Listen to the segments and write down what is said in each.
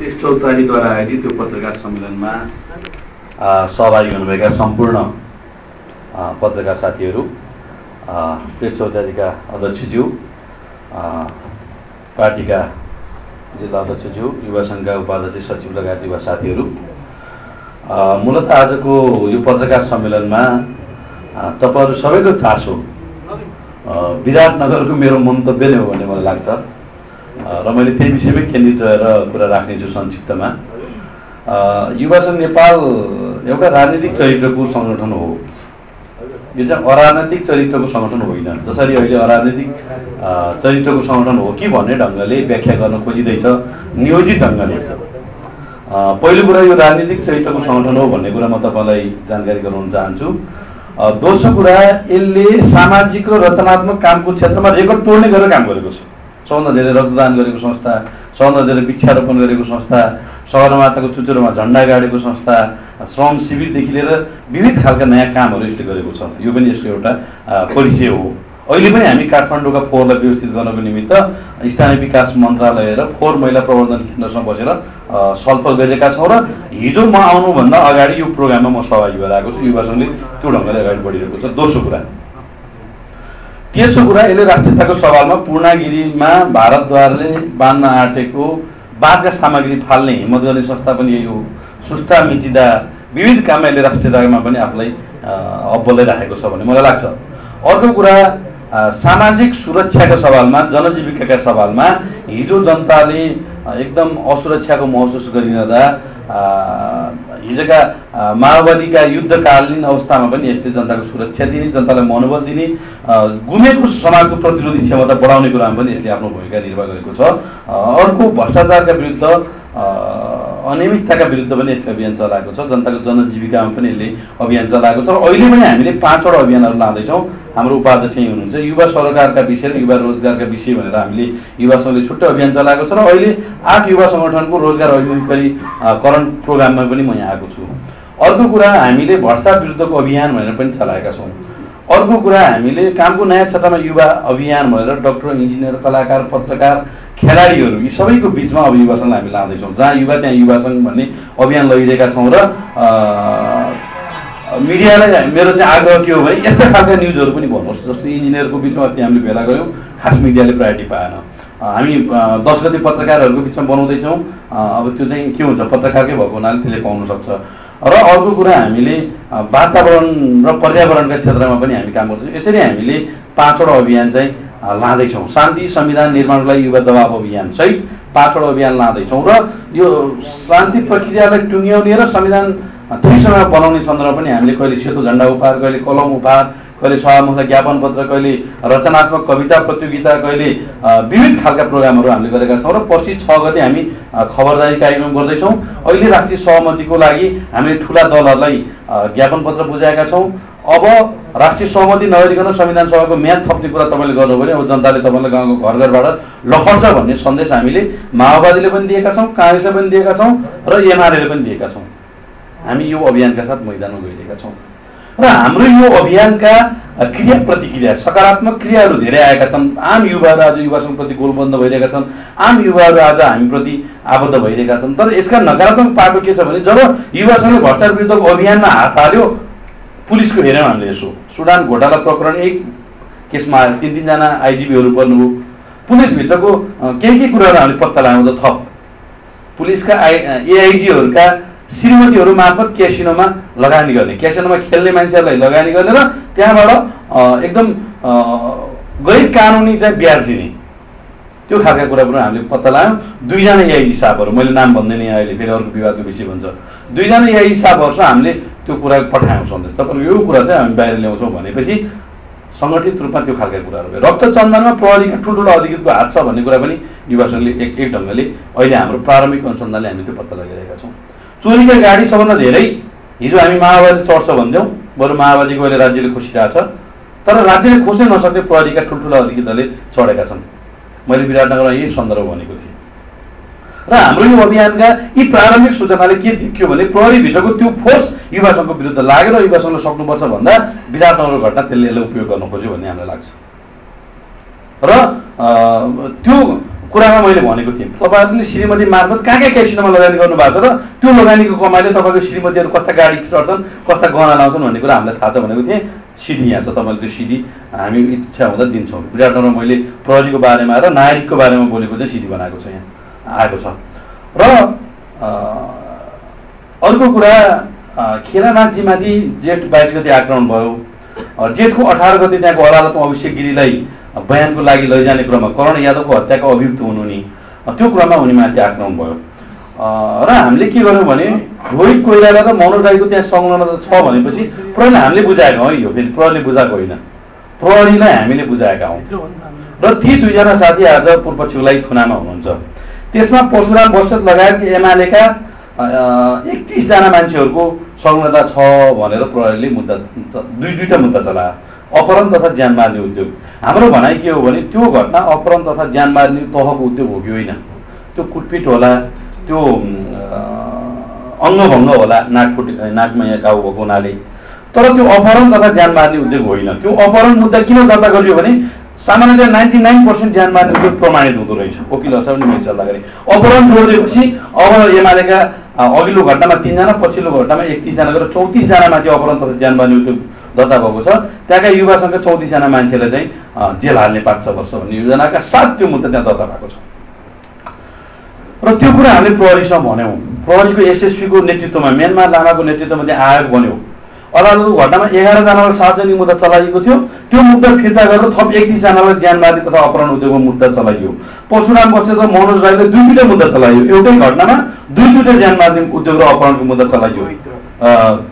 यस चौतारीद्वारा आयोजित यो पत्रकार सम्मेलनमा सहभागी हुनुभएका सम्पूर्ण पत्रकार साथीहरू प्रेस चौतारीका अध्यक्षज्यू पार्टीका जिल्ला अध्यक्षज्यू युवा सङ्घका उपाध्यक्ष सचिव लगायत युवा साथीहरू। मूलत आजको यो पत्रकार सम्मेलनमा तपाईँहरू सबैको चासो विराटनगरको मेरो मन्तव्य नै हो भन्ने मलाई लाग्छ। र मैले त्यही विषयमै केन्द्रित रहेर कुरा राख्नेछु संक्षिप्तमा युवा सङ्घ नेपाल एउटा राजनीतिक चरित्रको सङ्गठन हो। यो चाहिँ अराजनैतिक चरित्रको सङ्गठन होइन। जसरी अहिले अराजनैतिक चरित्रको सङ्गठन हो कि भन्ने ढङ्गले व्याख्या गर्न खोजिँदैछ नियोजित ढङ्गले। पहिलो कुरा यो राजनीतिक चरित्रको सङ्गठन हो भन्ने कुरा म तपाईँलाई जानकारी गराउन चाहन्छु। दोस्रो कुरा यसले सामाजिक र रचनात्मक कामको क्षेत्रमा रेकर्ड तोड्ने गरेर काम गरेको छ। सबभन्दा धेरै रक्तदान गरेको संस्था सबभन्दा धेरै वृक्षारोपण गरेको संस्था सगरमाथाको चुचुरोमा झन्डा गाडेको संस्था श्रम शिविरदेखि लिएर विविध खालका नयाँ कामहरू यसले गरेको छ। यो पनि यसको एउटा परिचय हो। अहिले पनि हामी काठमाडौँका फोहोरलाई व्यवस्थित गर्नको निमित्त स्थानीय विकास मन्त्रालय र फोहोर महिला प्रबन्धन केन्द्रसँग बसेर छलफल गरिरहेका छौँ र हिजो म आउनुभन्दा अगाडि यो प्रोग्राममा म सहभागी भएर आएको छु। युवा सङ्घले त्यो ढङ्गले अगाडि बढिरहेको छ। दोस्रो कुरा। तेस्रो कुरा यसले राष्ट्रियताको सवालमा पूर्णागिरीमा भारतद्वाराले बाँध्न आँटेको बाँधका सामग्री फाल्ने हिम्मत गर्ने संस्था पनि यही हो। सुस्ता मिचिँदा विविध काममा यसले राष्ट्रियतामा पनि आफूलाई अब्बलै राखेको छ भन्ने मलाई लाग्छ। अर्को कुरा सामाजिक सुरक्षाको सवालमा जनजीविकाका सवालमा हिजो जनताले एकदम असुरक्षाको महसुस गरिरहँदा हिजोका माओवादीका युद्धकालीन अवस्थामा पनि यसले जनताको सुरक्षा दिने जनतालाई मनोबल दिने गुमेको समाजको प्रतिरोधी क्षमता बढाउने कुरामा पनि यसले आफ्नो भूमिका निर्वाह गरेको छ अर्को भ्रष्टाचारका विरुद्ध अनियमितताका विरुद्ध पनि यसले अभियान चलाएको छ। जनताको जनजीविकामा पनि यसले अभियान चलाएको छ र अहिले पनि हामीले पाँचवटा अभियानहरू लाँदैछौँ। हाम्रो उपाध्यक्ष हुनुहुन्छ। युवा सरकारका विषय र युवा रोजगारका विषय भनेर हामीले युवा सङ्घले छुट्टै अभियान चलाएको छ र अहिले आठ युवा सङ्गठनको रोजगार अभिमुखीकरण प्रोग्राममा पनि म यहाँ आएको छु। अर्को कुरा हामीले भ्रष्टा विरुद्धको अभियान भनेर पनि चलाएका छौँ। अर्को कुरा हामीले कामको नयाँ क्षेत्रमा युवा अभियान भनेर डक्टर इन्जिनियर कलाकार पत्रकार खेलाडीहरू यी सबैको बिचमा अब युवा हामी लाँदैछौँ। जहाँ युवा त्यहाँ युवा सङ्घ भन्ने अभियान लगिरहेका छौँ र मिडियालाई मेरो चाहिँ आग्रह के हो भने यस्ता खालका न्युजहरू पनि भन्नुहोस्। जस्तो इन्जिनियरको बिचमा अस्ति हामीले भेला गऱ्यौँ खास मिडियाले प्रायोरिटी पाएन। हामी दस गति पत्रकारहरूको बिचमा बनाउँदैछौँ। अब त्यो चाहिँ के हुन्छ पत्रकारकै भएको हुनाले त्यसले पाउन सक्छ। र अर्को कुरा हामीले वातावरण र पर्यावरणका क्षेत्रमा पनि हामी काम गर्दैछौँ। यसरी हामीले पाँचवटा अभियान चाहिँ लाँदैछौँ। शान्ति संविधान निर्माणको लागि युवा दबाव अभियान सहित पाँचवटा अभियान लाँदैछौँ र यो शान्ति प्रक्रियालाई टुङ्ग्याउने र संविधान त्रिसमा बनाउने सन्दर्भ पनि हामीले कहिले सेतो झन्डा उपहार कहिले कलम उपहार कहिले सभामुखलाई ज्ञापन पत्र कहिले रचनात्मक कविता प्रतियोगिता कहिले विविध खालका प्रोग्रामहरू हामीले गरेका छौँ र पर्सि छ गते हामी खबरदारी कार्यक्रम गर्दैछौँ। अहिले राष्ट्रिय सहमतिको लागि हामीले ठुला दलहरूलाई ज्ञापन पत्र बुझाएका छौँ। अब राष्ट्रिय सहमति नगरिकन संविधान सभाको म्याद थप्ने कुरा तपाईँले गर्नुभयो भने अब जनताले तपाईँलाई गाउँको घर घरबाट लखर्छ भन्ने सन्देश हामीले माओवादीले पनि दिएका छौँ काङ्ग्रेसले पनि दिएका छौँ र एमआरएले पनि दिएका छौँ। हामी यो अभियानका साथ मैदानमा गइरहेका छौँ। र हाम्रो यो अभियानका क्रिया प्रतिक्रिया सकारात्मक क्रियाहरू धेरै आएका छन्। आम युवाहरू आज युवा सङ्घप्रति गोलबन्द भइरहेका छन्। आम युवाहरू आज हामीप्रति आबद्ध भइरहेका छन्। तर यसका नकारात्मक पाटो के छ भने जब युवा सङ्घले भ्रष्टाचार विरुद्धको अभियानमा हात हाल्यो पुलिसको हेऱ्यौँ हामीले यसो। सुडान घोटाला प्रकरण एक केसमा तिन तिनजना आइजिपीहरू पर्नुभयो पुलिसभित्रको केही केही कुराहरू हामीले पत्ता लगाउँदा थप। पुलिसका आइ एआइजीहरूका श्रीमतीहरू मार्फत क्यासिनोमा लगानी गर्ने। क्यासिनोमा खेल्ने मान्छेहरूलाई लगानी गर्ने र त्यहाँबाट एकदम गैर कानुनी चाहिँ ब्याज दिने। त्यो खालका कुरा पनि हामीले पत्ता लगायौँ। दुईजना एआइजी साहबहरू मैले नाम भन्दैन यहाँ अहिले फेरि अर्को विवादको विषय भन्छ दुईजना एआइजी साहबहरू हामीले त्यो कुरा पठायौँ सन्देश तपाईँहरू यो कुरा चाहिँ हामी बाहिर ल्याउँछौँ भनेपछि सङ्गठित रूपमा त्यो खालका कुराहरू रक्त चन्दनमा प्रहरीका ठुल्ठुलो अधिकृतको हात छ भन्ने कुरा पनि सङ्घले एक एक ढङ्गले अहिले हाम्रो प्रारम्भिक अनुसन्धानले हामी त्यो पत्ता लगाइरहेका छौँ। चोरीका गाडी सबभन्दा धेरै हिजो हामी माओवादी चढ्छ भन्छौँ बरु माओवादीको अहिले राज्यले खोसिरहेको छ। तर राज्यले खोज्नै नसक्ने प्रहरीका ठुल्ठुला अधिकृतहरूले चढेका छन्। मैले विराटनगरमा यही सन्दर्भ भनेको थिएँ। र हाम्रो यो अभियानका यी प्रारम्भिक सूचनाले के देखियो भने प्रहरीभित्रको त्यो फोर्स युवा सङ्घको विरुद्ध लागेर युवा सङ्घले सक्नुपर्छ भन्दा विराटनगरको घटना त्यसले यसलाई उपयोग गर्न खोज्यो भन्ने हामीलाई लाग्छ। र त्यो कुरामा मैले भनेको थिएँ तपाईँहरूले श्रीमती मार्फत कहाँ कहाँ क्यासिनोमा लगानी गर्नुभएको छ र त्यो लगानीको कमाइले तपाईँको श्रीमतीहरू कस्ता गाडी चढ्छन् कस्ता गहना लाउँछन् भन्ने कुरा हामीलाई थाहा छ भनेको थिएँ। सिडी यहाँ छ तपाईँले त्यो सिडी हामी इच्छा हुँदा दिन्छौँ। विराटनगरमा मैले प्रहरीको बारेमा र नागरिकको बारेमा बोलेको चाहिँ सिडी बनाएको छ यहाँ। आएको छ। र अर्को कुरा खेलानाथजीमाथि जेठ बाइस गति आक्रमण भयो। जेठको अठार गति त्यहाँको अदालतमा अभिषेक गिरीलाई बयानको लागि लैजाने क्रममा करण यादवको हत्याको अभियुक्त हुनु नि त्यो क्रममा उनीमाथि आक्रमण भयो। र हामीले के गर्यौँ भने रोहित कोइराला र मनोज राईको त्यहाँ संलग्नता छ भनेपछि प्रहरीले हामीले बुझाएको हौ यो फेरि प्रहरीले बुझाएको होइन। प्रहरीलाई हामीले बुझाएका हौँ। र ती दुईजना साथी आज पूर्व पक्षको थुनामा हुनुहुन्छ। त्यसमा परशुराम बस्नेत लगायत एमालेका एकतिसजना मान्छेहरूको संलग्नता छ भनेर प्रहरीले मुद्दा दुई दुईवटा मुद्दा चलायो। अपहरण तथा ज्यान मार्ने उद्योग। हाम्रो भनाइ के हो भने त्यो घटना अपहरण तथा ज्यान मार्ने तहको उद्योग हो कि होइन? त्यो कुटपिट होला त्यो अङ्गभङ्ग होला नाकफुटी नाकमा यहाँ घाउ भएको हुनाले। तर त्यो अपहरण तथा ज्यान मार्ने उद्योग होइन। त्यो अपहरण मुद्दा किन दर्ता गरियो भने सामान्यतया नाइन्टी नाइन पर्सेन्ट ज्यान मार्ने उद्योग प्रमाणित हुँदो रहेछ। वकिलहरूसँग पनि मैले चल्दाखेरि। अपहरण छोडिदिएपछि अब एमालेका अघिल्लो घटनामा तिनजना पछिल्लो घटनामा एकतिसजना गरेर चौतिसजनामाथि अपहरण तथा ज्यान मार्ने उद्योग दर्ता भएको छ। त्यहाँका युवासँग चौतिसजना मान्छेलाई चाहिँ जेल हाल्ने पाँच छ वर्ष भन्ने योजनाका साथ त्यो मुद्दा त्यहाँ दर्ता भएको छ। र त्यो कुरा हामीले प्रहरीसँग भन्यौँ। प्रहरीको एसएसपीको नेतृत्वमा म्यानमार लामाको नेतृत्वमा त्यहाँ आयोग बन्यो। अदालतको घटनामा एघारजनालाई सार्वजनिक मुद्दा चलाइएको थियो। त्यो मुद्दा फिर्ता गरेर थप एकतिसजनालाई ज्यान मार्ने तथा अपहरण उद्योगमा मुद्दा चलाइयो। परशुराम बस्नेत र मनोज राईले दुई दुईवटा मुद्दा चलाइयो। एउटै घटनामा दुई दुईवटा ज्यान मार्ने उद्योग र अपहरणको मुद्दा चलाइयो।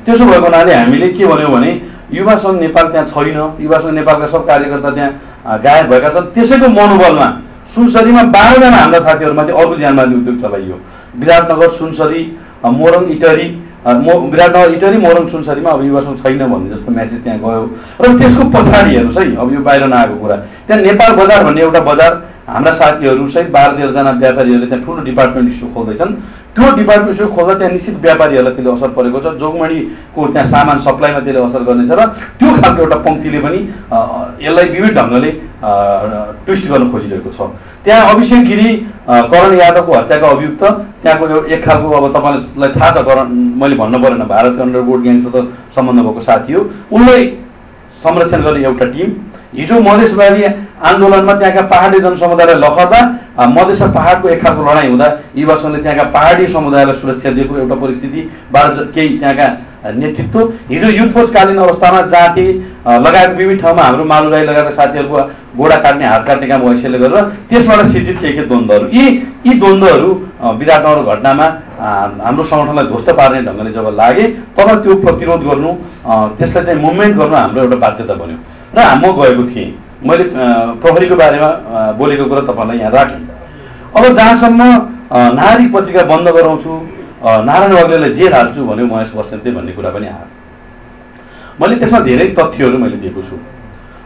त्यसो भएको हुनाले हामीले के भन्यौँ भने युवा सङ्घ नेपाल त्यहाँ छैन। युवा सङ्घ नेपालका सब कार्यकर्ता त्यहाँ गायब भएका छन्। त्यसैको मनोबलमा सुनसरीमा बाह्रजना हाम्रा साथीहरूमाथि अर्को ज्यान मार्ने उद्योग चलाइयो। विराटनगर सुनसरी मोरङ इटरी मो विराटनगर इटरी मोरङ सुनसरीमा अब युवासँग छैन भन्ने जस्तो म्यासेज त्यहाँ गयो। र त्यसको पछाडि हेर्नुहोस् है अब यो बाहिर नआएको कुरा। त्यहाँ नेपाल बजार भन्ने एउटा बजार हाम्रा साथीहरू सहित बाह्र तेह्रजना व्यापारीहरूले त्यहाँ ठुलो डिपार्टमेन्ट स्टोर खोल्दैछन्। त्यो डिपार्टमेन्ट स्टोर खोल्दा त्यहाँ निश्चित व्यापारीहरूलाई त्यसले असर परेको छ। जोगमणीको त्यहाँ सामान सप्लाईमा त्यसले असर गर्नेछ र त्यो खालको एउटा पङ्क्तिले पनि यसलाई विविध ढङ्गले ट्विस्ट गर्न खोजिरहेको छ। त्यहाँ अभिषेक गिरी करण यादवको हत्याको अभियुक्त। त्यहाँको एक खालको अब तपाईँलाई थाहा छ करण मैले भन्नु परेन भारतको अन्डरबोर्ड ग्याङसित सम्बन्ध भएको साथी हो। उनलाई संरक्षण गर्ने एउटा टिम। हिजो मधेसवादी आन्दोलनमा त्यहाँका पहाडी जनसमुदायलाई लखर्दा मधेस पहाडको एक खालको लडाइँ हुँदा युवा सङ्घले त्यहाँका पहाडी समुदायलाई सुरक्षा दिएको एउटा परिस्थितिबाट केही त्यहाँका नेतृत्व हिजो युथ फोर्सकालीन अवस्थामा जाति लगायत विविध ठाउँमा हाम्रो मालुराई लगायत साथीहरूको गोडा काट्ने हात काट्ने काम भइसकेले गरेर त्यसबाट सिर्जित के के द्वन्द्वहरू। यी यी द्वन्द्वहरू विराटनगर घटनामा हाम्रो सङ्गठनलाई ध्वस्त पार्ने ढङ्गले जब लागे तब त्यो प्रतिरोध गर्नु त्यसलाई चाहिँ मुभमेन्ट गर्नु हाम्रो एउटा बाध्यता बन्यो। र म गएको थिएँ। मैले प्रहरीको बारेमा बोलेको कुरा तपाईँलाई यहाँ राखेँ। अब जहाँसम्म नागरिक पत्रिका बन्द गराउँछु नारायण वाग्लेलाई जेल हाल्छु भन्यो महेश बस्नेतले भन्ने कुरा पनि आयो। मैले त्यसमा धेरै तथ्यहरू मैले दिएको छु।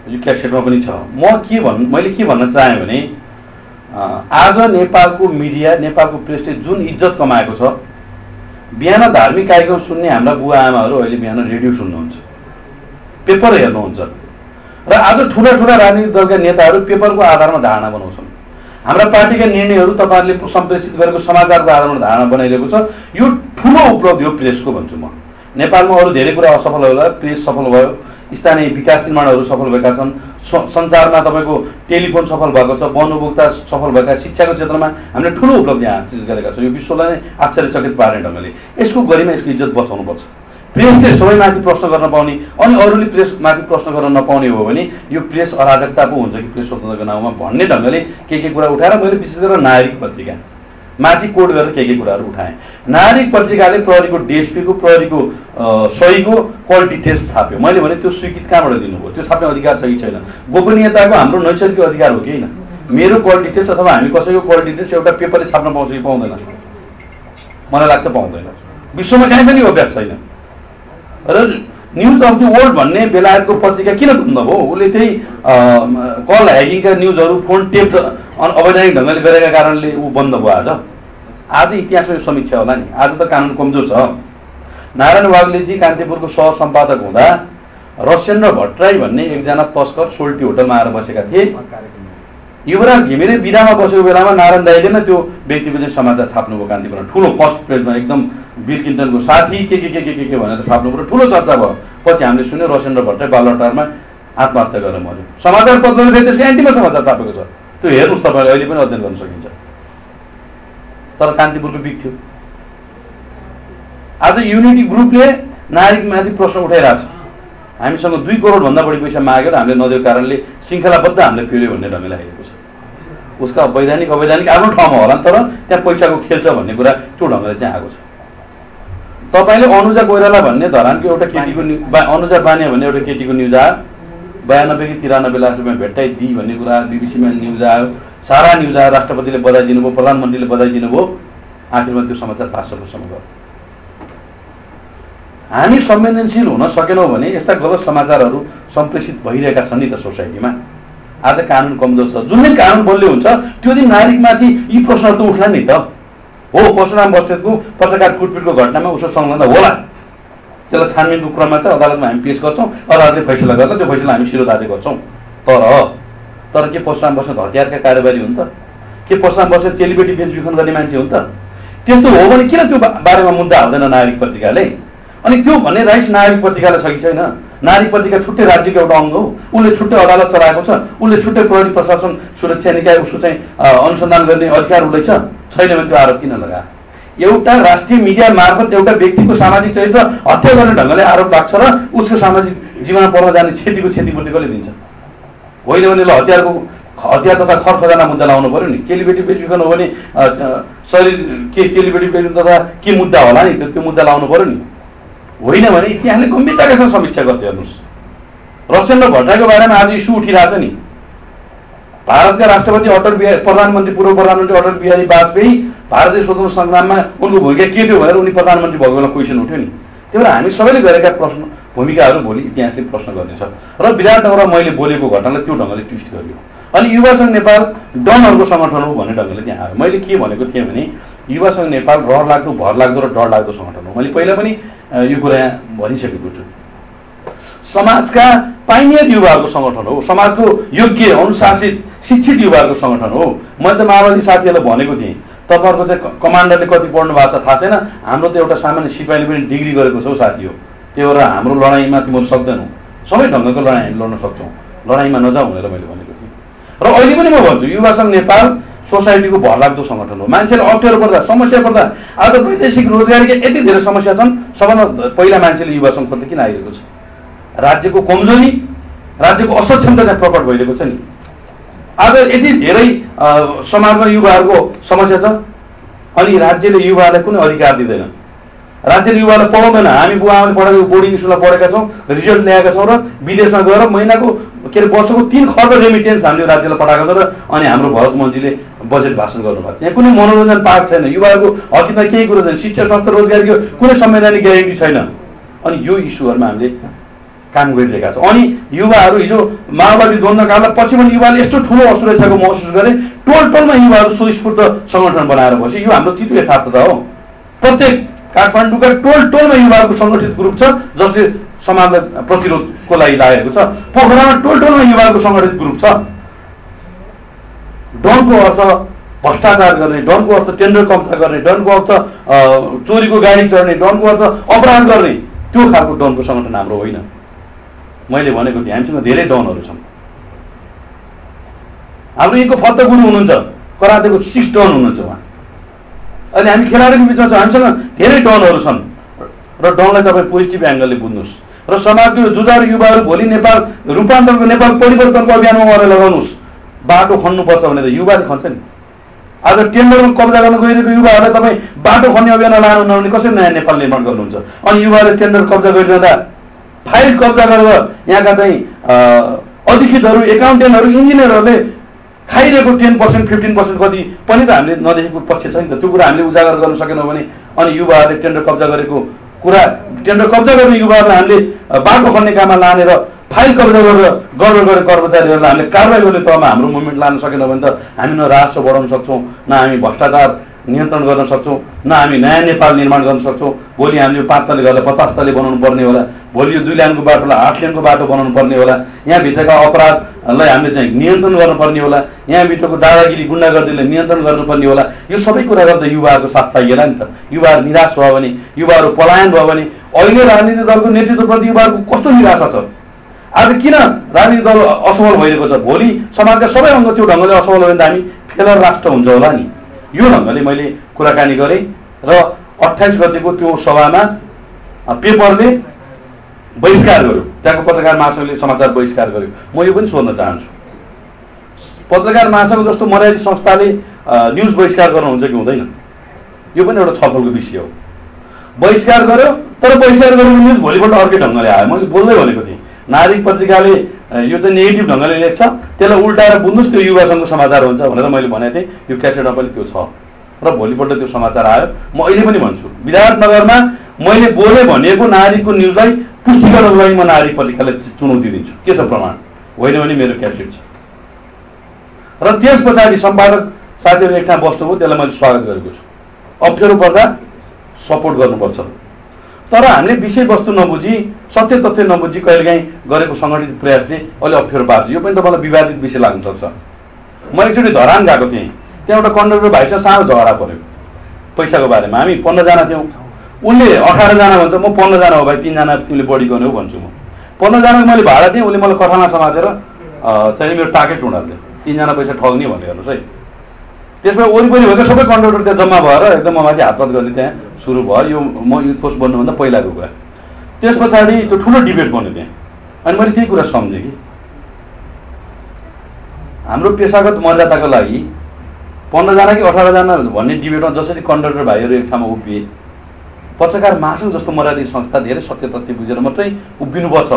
यो क्यासेटमा पनि छ। म के भन् मैले के भन्न चाहेँ भने आज नेपालको मिडिया नेपालको प्रेसले जुन इज्जत कमाएको छ बिहान धार्मिक कार्यक्रम सुन्ने हाम्रा बुवा आमाहरू अहिले बिहान रेडियो सुन्नुहुन्छ। पेपर हेर्नुहुन्छ। र आज ठुला ठुला राजनीतिक दलका नेताहरू पेपरको आधारमा धारणा बनाउँछन्। हाम्रा पार्टीका निर्णयहरू तपाईँहरूले सम्प्रेषित गरेको समाचारको आधारमा धारणा बनाइरहेको छ। यो ठुलो उपलब्धि हो प्रेसको भन्छु म। नेपालमा अरू धेरै कुरा असफल होला। प्रेस सफल भयो। स्थानीय विकास निर्माणहरू सफल भएका छन्। सञ्चारमा तपाईँको टेलिफोन सफल भएको छ। वन उपभोक्ता सफल भएका शिक्षाको क्षेत्रमा हामीले ठुलो उपलब्धि हासिल गरेका छौँ। यो विश्वलाई नै आश्चर्यचकित पार्ने ढङ्गले। यसको गरिमा यसको इज्जत बचाउनुपर्छ। प्रेसले सबैमाथि प्रश्न गर्न पाउने अनि अरूले प्रेसमाथि प्रश्न गर्न नपाउने हो भने यो प्रेस अराजकता पो हुन्छ कि प्रेस स्वतन्त्रको नाउँमा भन्ने ढङ्गले के के कुरा उठाएर मैले विशेष गरेर नागरिक पत्रिका माथि कोड गरेर के के कुराहरू उठाएँ। नागरिक पत्रिकाले प्रहरीको डिएसपीको प्रहरीको सहीको कल डिटेल्स छाप्यो। मैले भने त्यो स्वीकृत कहाँबाट दिनुभयो? त्यो छाप्ने अधिकार छ कि छैन? गोपनीयताको हाम्रो नैसर्गिक अधिकार हो कि होइन? मेरो कल डिटेल्स अथवा हामी कसैको कल डिटेल्स एउटा पेपरले छाप्न पाउँछ कि पाउँदैन? मलाई लाग्छ पाउँदैन। विश्वमा कहीँ पनि अभ्यास छैन। र न्युज अफ दि वर्ल्ड भन्ने बेलायतको पत्रिका किन बन्द भयो उसले त्यही कल ह्याकिङका न्युजहरू फोन टेप अवैधानिक ढङ्गले गरेका कारणले ऊ बन्द भयो आज। आज इतिहासमा यो समीक्षा होला नि। आज त कानुन कमजोर छ। नारायण वाग्लेजी कान्तिपुरको सह सम्पादक हुँदा रसेन्द्र भट्टराई भन्ने एकजना तस्कर सोल्टी होटलमा आएर बसेका थिए। युवराज घिमिरे विधामा बसेको बेलामा नारायण दाईले नै त्यो व्यक्तिको चाहिँ समाचार छाप्नुभयो कान्तिपुरमा ठुलो फर्स्ट पेजमा एकदम बिल क्लिन्टनको साथी के के के के के के भनेर छाप्नु पऱ्यो ठुलो चर्चा भयो। पछि हामीले सुन्यो रसेन्द्र भट्टराई बालटारमा आत्महत्या गरेर मऱ्यो। समाचार पत्रले फेरि त्यसको एन्टीमा समाचार छापेको छ। त्यो हेर्नुहोस् तपाईँले अहिले पनि अध्ययन गर्न सकिन्छ। तर कान्तिपुरको बिग थियो। आज युनिटी ग्रुपले नागरिकमाथि प्रश्न उठाइरहेको छ। हामीसँग दुई करोडभन्दा बढी पैसा मागेर हामीले नदिएको कारणले श्रृङ्खलाबद्ध हामीले पिर्यो भन्ने ढङ्गले लागेको छ। उसका वैधानिक अवैधानिक आफ्नो ठाउँमा होला तर त्यहाँ पैसाको खेल छ भन्ने कुरा त्यो ढङ्गले चाहिँ आएको छ। तपाईँले अनुजा कोइराला भन्ने धरानको एउटा केटीको अनुजा बानिया भन्ने एउटा केटीको न्युज आयो। बयानब्बे कि तिरानब्बे लाख रुपियाँ भेट्टाइदिई भन्ने कुरा बिबिसीमा न्युज आयो। सारा न्युज आयो। राष्ट्रपतिले बधाई दिनुभयो प्रधानमन्त्रीले बधाई दिनुभयो। आखिरमा त्यो समाचार पाँच सौसम्म गयो। हामी संवेदनशील हुन सकेनौँ भने यस्ता गलत समाचारहरू सम्प्रेषित भइरहेका छन् नि त सोसाइटीमा। आज कानुन कमजोर छ। जुन दिन कानुन बलियो हुन्छ त्यो दिन नागरिकमाथि यी प्रश्नहरू त उठ्ला नि त। हो परशुराम बस्नेतको पत्रकार कुटपिटको घटनामा उसो संलग्न होला। त्यसलाई छानबिनको क्रममा चाहिँ अदालतमा हामी पेस गर्छौँ अदालतले फैसला गर्दा त्यो फैसला हामी शिरोधार्य गर्छौँ। तर तर के परशुराम बस्नेत हतियारका कारोबारी हुन् त? के परशुराम बस्नेत चेलीबेटी बेचबिखन गर्ने मान्छे हुन् त? त्यस्तो हो भने किन त्यो बारेमा मुद्दा हाल्दैन नागरिक पत्रिकाले? अनि त्यो भन्ने राइट्स नागरिक पत्रिकालाई सही छैन नागरिक पत्रिका छुट्टै राज्यको एउटा अङ्ग हो। उसले छुट्टै अदालत चलाएको छ। उसले छुट्टै प्रहरी प्रशासन सुरक्षा निकाय उसको चाहिँ अनुसन्धान गर्ने अधिकार उसले छ। छैन भने त्यो आरोप किन लगा एउटा राष्ट्रिय मिडिया मार्फत एउटा व्यक्तिको सामाजिक चरित्र हत्या गर्ने ढङ्गले आरोप लाग्छ र उसको सामाजिक जीवनमा पर्न जाने क्षतिको क्षतिपूर्ति कसले दिन्छ होइन भने ल हतियारको हतियार तथा खर खजाना मुद्दा लाउनु पऱ्यो नि। चेलीबेटी बेचबिखन हो भने शरीर के चेलीबेटी बेचबिखन तथा के मुद्दा होला नि? त्यो मुद्दा लाउनु पऱ्यो नि। होइन भने इतिहासले गम्भीरताका साथ समीक्षा गर्छ हेर्नुहोस्। रसेन्द्र भट्टराईको बारेमा आज इस्यु उठिरहेछ नि। भारतका राष्ट्रपति अटल बिहारी प्रधानमन्त्री पूर्व प्रधानमन्त्री अटल बिहारी वाजपेयी भारतीय स्वतन्त्र सङ्ग्राममा उनको भूमिका के थियो भनेर उनी प्रधानमन्त्री भएको बेला क्वेसन उठ्यो नि। त्यही भएर हामी सबैले गरेका प्रश्न भूमिकाहरू भोलि इतिहासले प्रश्न गर्नेछ। र विराटनगरमा मैले बोलेको घटनालाई त्यो ढङ्गले ट्विस्ट गरियो। अनि युवा सङ्घ नेपाल डनहरूको सङ्गठन हो भन्ने ढङ्गले त्यहाँ आयो। मैले के भनेको थिएँ भने युवा सङ्घ नेपाल रहर लाग्दो भर लाग्दो र डर लाग्दो सङ्गठन हो। मैले पहिला पनि यो कुरा भनिसकेको छु समाजका पाइनियर युवाहरूको सङ्गठन हो। समाजको योग्य अनुशासित शिक्षित युवाहरूको सङ्गठन हो। मैले त माओवादी साथीहरूलाई भनेको थिएँ। तपाईँहरूको चाहिँ कमान्डरले कति पढ्नु भएको छ थाहा छैन? हाम्रो त एउटा सामान्य सिपाहीले पनि डिग्री गरेको छ साथी हो। त्यही भएर हाम्रो लडाइँमा तिमीहरू सक्दैनौ सबै ढङ्गको लडाइँ हामी लड्न सक्छौँ। लडाइँमा नजाउँ भनेर मैले भनेको थिएँ। र अहिले पनि म भन्छु युवा सङ्घ नेपाल सोसाइटीको भरलाग्दो सङ्गठन हो। मान्छेले अप्ठ्यारो पर्दा समस्या पर्दा आज वैदेशिक रोजगारीका यति धेरै समस्या छन् सबभन्दा पहिला मान्छेले युवा सङ्गठन किन आइरहेको छ? राज्यको कमजोरी राज्यको असक्षमता त्यहाँ प्रकट भइरहेको छ नि। आज यति धेरै समाजमा युवाहरूको समस्या छ अनि राज्यले युवालाई कुनै अधिकार दिँदैन। राज्यले युवालाई पढाउँदैन। हामी बुवा आमाले पढाएको बोर्डिङ स्कुलमा पढेका छौँ रिजल्ट ल्याएका छौँ र विदेशमा गएर महिनाको के अरे वर्षको तिन खर्ब रेमिटेन्स हामीले राज्यलाई पठाएको छ र अनि हाम्रो भरत मन्त्रीले बजेट भाषण गर्नुभएको छ यहाँ कुनै मनोरञ्जन पार्क छैन युवाहरूको हकितमा केही कुरो छैन शिक्षा स्वास्थ्य रोजगारीको कुनै संवैधानिक ग्यारेन्टी छैन अनि यो इस्युहरूमा हामीले काम गरिरहेका छौँ अनि युवाहरू हिजो माओवादी द्वन्द्वकालमा पछि पनि युवाले यस्तो ठुलो असुरक्षाको महसुस गरे टोल टोलमा युवाहरू स्वस्फूर्त सङ्गठन बनाएर बसे यो हाम्रो तितो यथार्थता हो प्रत्येक काठमाडौँका टोल टोलमा युवाहरूको सङ्गठित ग्रुप छ जसले समाजलाई प्रतिरोधको लागि लागेको छ पोखरामा टोल टोलमा युवाहरूको सङ्गठित ग्रुप छ डनको अर्थ भ्रष्टाचार गर्ने डनको अर्थ टेन्डर कब्जा गर्ने डनको अर्थ चोरीको गाडी चढ्ने डनको अर्थ अपराध गर्ने त्यो खालको डनको सङ्गठन हाम्रो होइन। मैले भनेको थिएँ हामीसँग धेरै डनहरू छन्। हाम्रो यहीँको फत्त गुरु हुनुहुन्छ करातेको सिक्स डन हुनुहुन्छ उहाँ। अहिले हामी खेलाडीको बिचमा छौँ हामीसँग धेरै डनहरू छन्। र डनलाई तपाईँ पोजिटिभ एङ्गलले बुझ्नुहोस्। र समाजको जुझारु युवाहरू भोलि नेपाल रूपान्तरको नेपाल परिवर्तनको अभियानमा उहाँलाई लगाउनुहोस्। बाटो खन्नुपर्छ भने त युवाले खन्छ नि। आज टेन्डरमा कब्जा गर्न गइरहेको युवाहरूलाई तपाईँ बाटो खन्ने अभियानमा लानु नहुने कसरी नयाँ नेपाल निर्माण गर्नुहुन्छ? अनि युवाहरूले टेन्डर कब्जा गरिरहँदा फाइल कब्जा गरेर यहाँका चाहिँ अलिखितहरू एकाउन्टेन्टहरू इन्जिनियरहरूले खाइरहेको टेन पर्सेन्ट फिफ्टिन पर्सेन्ट कति पनि त हामीले नदेखेको पक्ष छ नि त। त्यो कुरा हामीले उजागर गर्न सकेनौँ भने अनि युवाहरूले टेन्डर कब्जा गरेको कुरा। टेन्डर कब्जा गर्ने युवाहरूलाई हामीले बाटो खन्ने काममा लानेर फाइल कब्जा गरेर गडबड गर्ने कर्मचारीहरूलाई हामीले कारवाही गर्ने तहमा हाम्रो मुभमेन्ट लान सकेनौँ भने त हामी न राजस्व बढाउन सक्छौँ न हामी भ्रष्टाचार नियन्त्रण गर्न सक्छौँ न हामी नयाँ नेपाल निर्माण गर्न सक्छौँ भोलि हामीले पाँच तले गरेर पचास तले बनाउनु पर्ने होला भोलि यो दुई लाइनको बाटोलाई आठ लेनको बाटो बनाउनु पर्ने होला यहाँभित्रका अपराधलाई हामीले चाहिँ नियन्त्रण गर्नुपर्ने होला यहाँभित्रको दादागिरी गुन्डागर्दीलाई नियन्त्रण गर्नुपर्ने होला यो सबै कुरा गर्दा युवाहरूको साथ चाहिएला नि त। युवाहरू निराश भयो भने युवाहरू पलायन भयो भने अहिले राजनीतिक दलको नेतृत्वप्रति युवाहरूको कस्तो निराशा छ? आज किन राजनीतिक दल असफल भइरहेको छ? भोलि समाजका सबै अङ्ग त्यो ढङ्गले असफल भयो भने त हामी फेलर राष्ट्र हुन्छ होला नि। यो ढङ्गले मैले कुराकानी गरेँ र अठाइस गतिको त्यो सभामा पेपरले बहिष्कार गर्यो। त्यहाँको पत्रकार महासङ्घले समाचार बहिष्कार गर्यो। म यो पनि सोध्न चाहन्छु। पत्रकार महासङ्घ जस्तो मर्यादित संस्थाले न्युज बहिष्कार गर्नुहुन्छ कि हुँदैन? यो पनि एउटा छलफलको विषय हो। बहिष्कार गर्यो तर बहिष्कार गरेको न्युज भोलिपल्ट अर्कै ढङ्गले आयो। मैले बोल्दै भनेको थिएँ। नागरिक पत्रिकाले यो चाहिँ नेगेटिभ ढङ्गले लेख्छ। त्यसलाई उल्टाएर बुझ्नुहोस् त्यो युवासँगको समाचार हुन्छ भनेर मैले भनेको थिएँ। यो क्यासेटमा पनि त्यो छ। र भोलिपल्ट त्यो समाचार आयो। म अहिले पनि भन्छु विराटनगरमा मैले बोले भनेको नागरिकको न्युजलाई पुष्टि गर्नको लागि म नागरिक पत्रिकालाई चुनौती दिन्छु। के छ प्रमाण? होइन भने मेरो क्यासेट छ। र त्यस पछाडि सम्पादक साथीहरू एक ठाउँ बस्नुभयो त्यसलाई मैले स्वागत गरेको छु। अप्ठ्यारो पर्दा सपोर्ट गर्नुपर्छ। तर हामीले विषयवस्तु नबुझी सत्य तथ्य नबुझी कहिलेकाहीँ गरेको सङ्गठित प्रयासले अलि अप्ठ्यारो पार्छ यो पनि तपाईँलाई विवादित विषय लाग्न सक्छ म एकचोटि धरान गएको थिएँ। त्यहाँ एउटा कन्डक्टर भाइसँग सानो झगडा पऱ्यो। पैसाको बारेमा हामी पन्ध्रजना थियौँ। उसले अठारजना भन्छ म पन्ध्रजना हो भाइ तिनजना तिमीले बढी गर्ने हो भन्छु म। पन्ध्रजनाको मैले भाडा दिएँ उसले मलाई कठामा समातेर चाहिँ मेरो टाके टुँडाल्थेँ तिनजना पैसा ठग्ने भने हेर्नुहोस् है। त्यसमा वरिपरि भएको सबै कन्डक्टर त्यहाँ जम्मा भएर एकदम माथि हातपात गर्ने त्यहाँ सुरु भयो। यो म युथ पोस्ट बन्नुभन्दा पहिलाको कुरा। त्यस पछाडि त्यो ठुलो डिबेट बन्यो त्यहाँ। अनि मैले त्यही कुरा सम्झेँ कि। हाम्रो पेसागत मर्यादाको लागि पन्ध्रजना कि अठारजना भन्ने डिबेटमा जसरी कन्डक्टर भाइहरू एक ठाउँमा उभिए पत्रकार महासङ्घ जस्तो मर्यादित संस्था धेरै सत्य तथ्य बुझेर मात्रै उभिनुपर्छ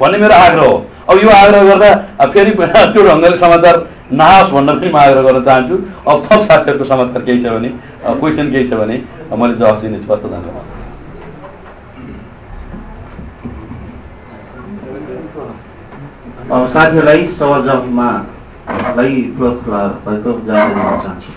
भन्ने मेरो आग्रह हो। अब यो आग्रह गर्दा फेरि त्यो ढङ्गले समाचार नहोस् भन्न पनि म आग्रह गर्न चाहन्छु। अब थप साथीहरूको समाचार केही छ भने क्वेसन केही छ भने मैले जवाफ दिनेछु कस्तो धन्यवाद। साथीहरूलाई सवाल लागि भएको जानकारी दिन चाहन्छु।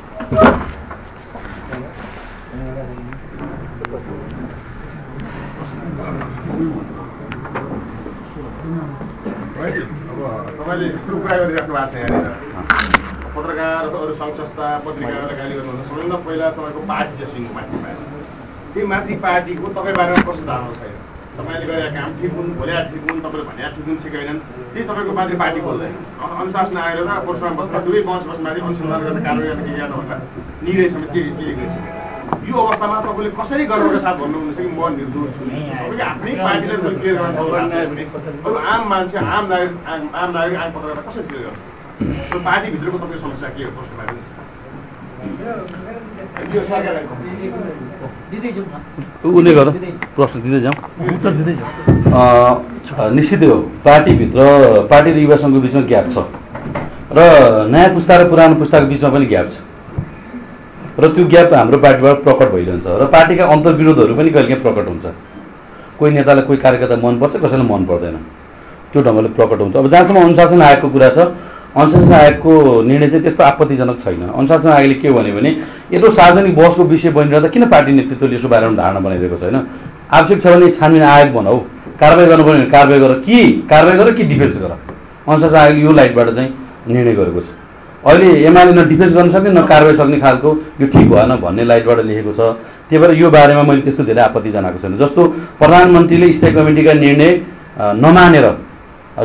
तपाईँले ठुलो कुरा गरिराख्नु भएको छ यहाँनिर पत्रकारहरू सङ्घ संस्था पत्रिकाहरूलाई गाली गर्नुहुन्छ सबैभन्दा पहिला तपाईँको पार्टी छ सिङ्गो माथि पार्टी त्यही माथि पार्टीको तपाईँ बारेमा कस्तो धारणा छैन तपाईँले गरेका काम ठिक हुन् भोलि ठिक हुन् तपाईँले भने ठिक हुन् सिकाएनन् त्यही तपाईँको माथि पार्टी बोल्दैन अनुशासन आएर र परशुराम बस्दा दुवै बस बसमाथि अनुसन्धान गरेर कारवाही गर्न के गर्नु होला निर्णय समेत के के गरिसक्यो यो अवस्थामा तपाईँले कसरी गर्नुको साथ भन्नुहुन्छ कि म निर्दोष छु? तपाईँले आफ्नै पार्टीलाई क्लियर गर्न अरू आम मान्छे आम नागरिक आम नागरिक आम पत्रकार कसरी क्लियर गर्छ? पार्टीभित्रको तपाईँको समस्या के हो प्रश्न माग्नु यो सरकार उसले गर प्रश्न दिँदै जाउँ। उत्तर दिँदै जाउँ। निश्चितै हो। पार्टीभित्र पार्टी र युवा सङ्घको बिचमा ग्याप छ। र नयाँ पुस्ता र पुरानो पुस्ताको बिचमा पनि ग्याप छ। र त्यो ग्याप हाम्रो पार्टीबाट प्रकट भइरहन्छ र पार्टीका अन्तर्विरोधहरू पनि कहिलेकाहीँ प्रकट हुन्छ। कोही नेतालाई कोही कार्यकर्ता मनपर्छ कसैलाई मन पर्दैन त्यो ढङ्गले प्रकट हुन्छ। अब जहाँसम्म अनुशासन आयोगको कुरा छ अनुशासन आयोगको निर्णय चाहिँ त्यस्तो आपत्तिजनक छैन। अनुशासन आयोगले के भन्यो भने यत्रो सार्वजनिक बहसको विषय बनिरहँदा किन पार्टी नेतृत्वले यसो बारेमा धारणा बनाइदिएको छैन? आवश्यक छ भने छानबिन आयोग बनाऊ कारवाही गर्नुपर्ने भने कारवाही गर। के कारवाही गर कि डिफेन्स गर। अनुशासन आयोगले यो लाइटबाट चाहिँ निर्णय गरेको छ। अहिले एमाले न डिफेन्स गर्न सक्ने न कारवाही सक्ने खालको यो ठिक भएन भन्ने लाइटबाट लेखेको छ। त्यही भएर यो बारेमा मैले त्यस्तो धेरै आपत्ति जनाएको छैन। जस्तो प्रधानमन्त्रीले स्थायी कमिटीका निर्णय नमानेर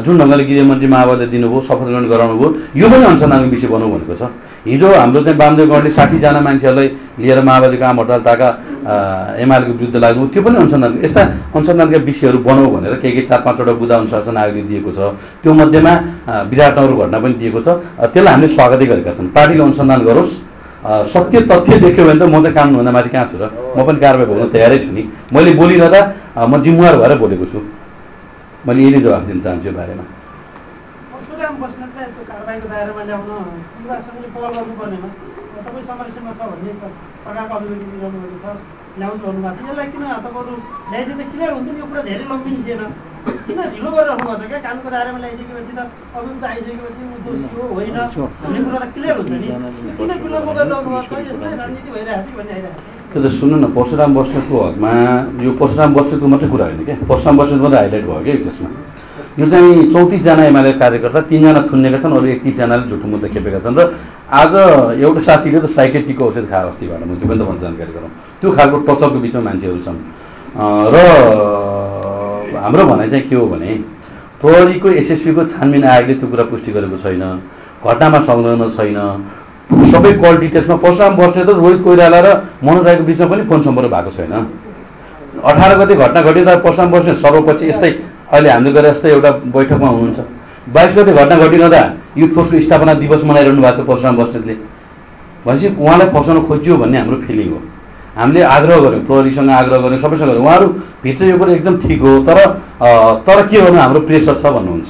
जुन ढङ्गले गृहमन्त्री माओवादीले दिनुभयो सफलीकरण गराउनुभयो यो पनि अनुसन्धानको विषय बनाऊ भनेको छ। हिजो हाम्रो चाहिँ वामदेव गणले साठीजना मान्छेहरूलाई लिएर माओवादीको आम हडतालताका एमालेको विरुद्ध लाग्नु त्यो पनि अनुसन्धान यस्ता अनुसन्धानका विषयहरू बनाऊ भनेर के के चार पाँचवटा बुदा अनुशासन आयोगले दिएको छ। त्यो मध्येमा विराटनगरको घटना पनि दिएको छ। त्यसलाई हामीले स्वागतै गरेका छन् पार्टीले अनुसन्धान गरोस्। सत्य तथ्य देख्यो भने त म चाहिँ कानुनभन्दा माथि कहाँ छु र? म पनि कारवाही भोग्न तयारै छु नि। मैले बोलिरहँदा म जिम्मेवार भएर बोलेको छु। मैले यही नै जवाफ दिन चाहन्छु यो बारेमा। परशुराम बस्नेतलाई त्यो कारवाहीको दायरामा ल्याउन युवासँगले पहल गर्नुपर्नेमा। तपाईँ समस्यामा छ भन्ने प्रकारको अभिव्यक्ति गर्नुभएको छ ल्याउँछु भन्नुभएको छ। यसलाई किन तपाईँहरू ल्याइदिए त क्लियर हुन्थ्यो नि यो कुरा धेरै लम्बिने थिएन किन ढिलो गरेर राख्नुपर्छ क्या? कानुनको दायरामा ल्याइसकेपछि त अभियुक्त आइसकेपछि ऊ दोषी हो होइन? भन्ने कुरा त क्लियर हुन्छ नि। किन विलम्ब गरेर आउनुभएको छ? यसमै राजनीति भइरहेको छ कि भन्ने आइरहेको छ त्यो त सुन्नु न परशुराम बस्नेतको हकमा यो परशुराम बस्नेतको मात्रै कुरा होइन क्या? परशुराम बस्नेत मात्रै हाइलाइट भयो क्या त्यसमा। यो चाहिँ चौतिसजना एमाले कार्यकर्ता तिनजना थुन्नेका छन् अरू एकतिसजनाले झुटो मुद्दा खेपेका छन् र आज एउटा साथीले त साइकेट्रीको औषध खायो अस्तिबाट म पनि त भन्नु जानकारी गरौँ। त्यो खालको टचरको बिचमा मान्छेहरू छन्। र हाम्रो भनाइ चाहिँ के हो भने प्रहरीको एसएसपीको छानबिन आयोगले त्यो कुरा पुष्टि गरेको छैन घटनामा संलग्न छैन। सबै कल डिटेल्समा परशुराम बस्ने त रोहित कोइराला र मनोज राईको बिचमा पनि फोन सम्पर्क भएको छैन। अठार गते घटना घटिँदा परशुराम बस्ने सर्वपक्षी यस्तै अहिले हामीले गरेर जस्तै एउटा बैठकमा हुनुहुन्छ। बाइस गते घटना घटिरहँदा युथ फोर्सको स्थापना दिवस मनाइरहनु भएको छ परशुराम बस्नेतले। भनेपछि उहाँलाई फसाउन खोजियो भन्ने हाम्रो फिलिङ हो। हामीले आग्रह गऱ्यौँ प्रहरीसँग आग्रह गऱ्यौँ सबैसँग गऱ्यौँ उहाँहरू भित्र यो कुरा एकदम ठिक हो तर तर के गर्नु हाम्रो प्रेसर छ भन्नुहुन्छ।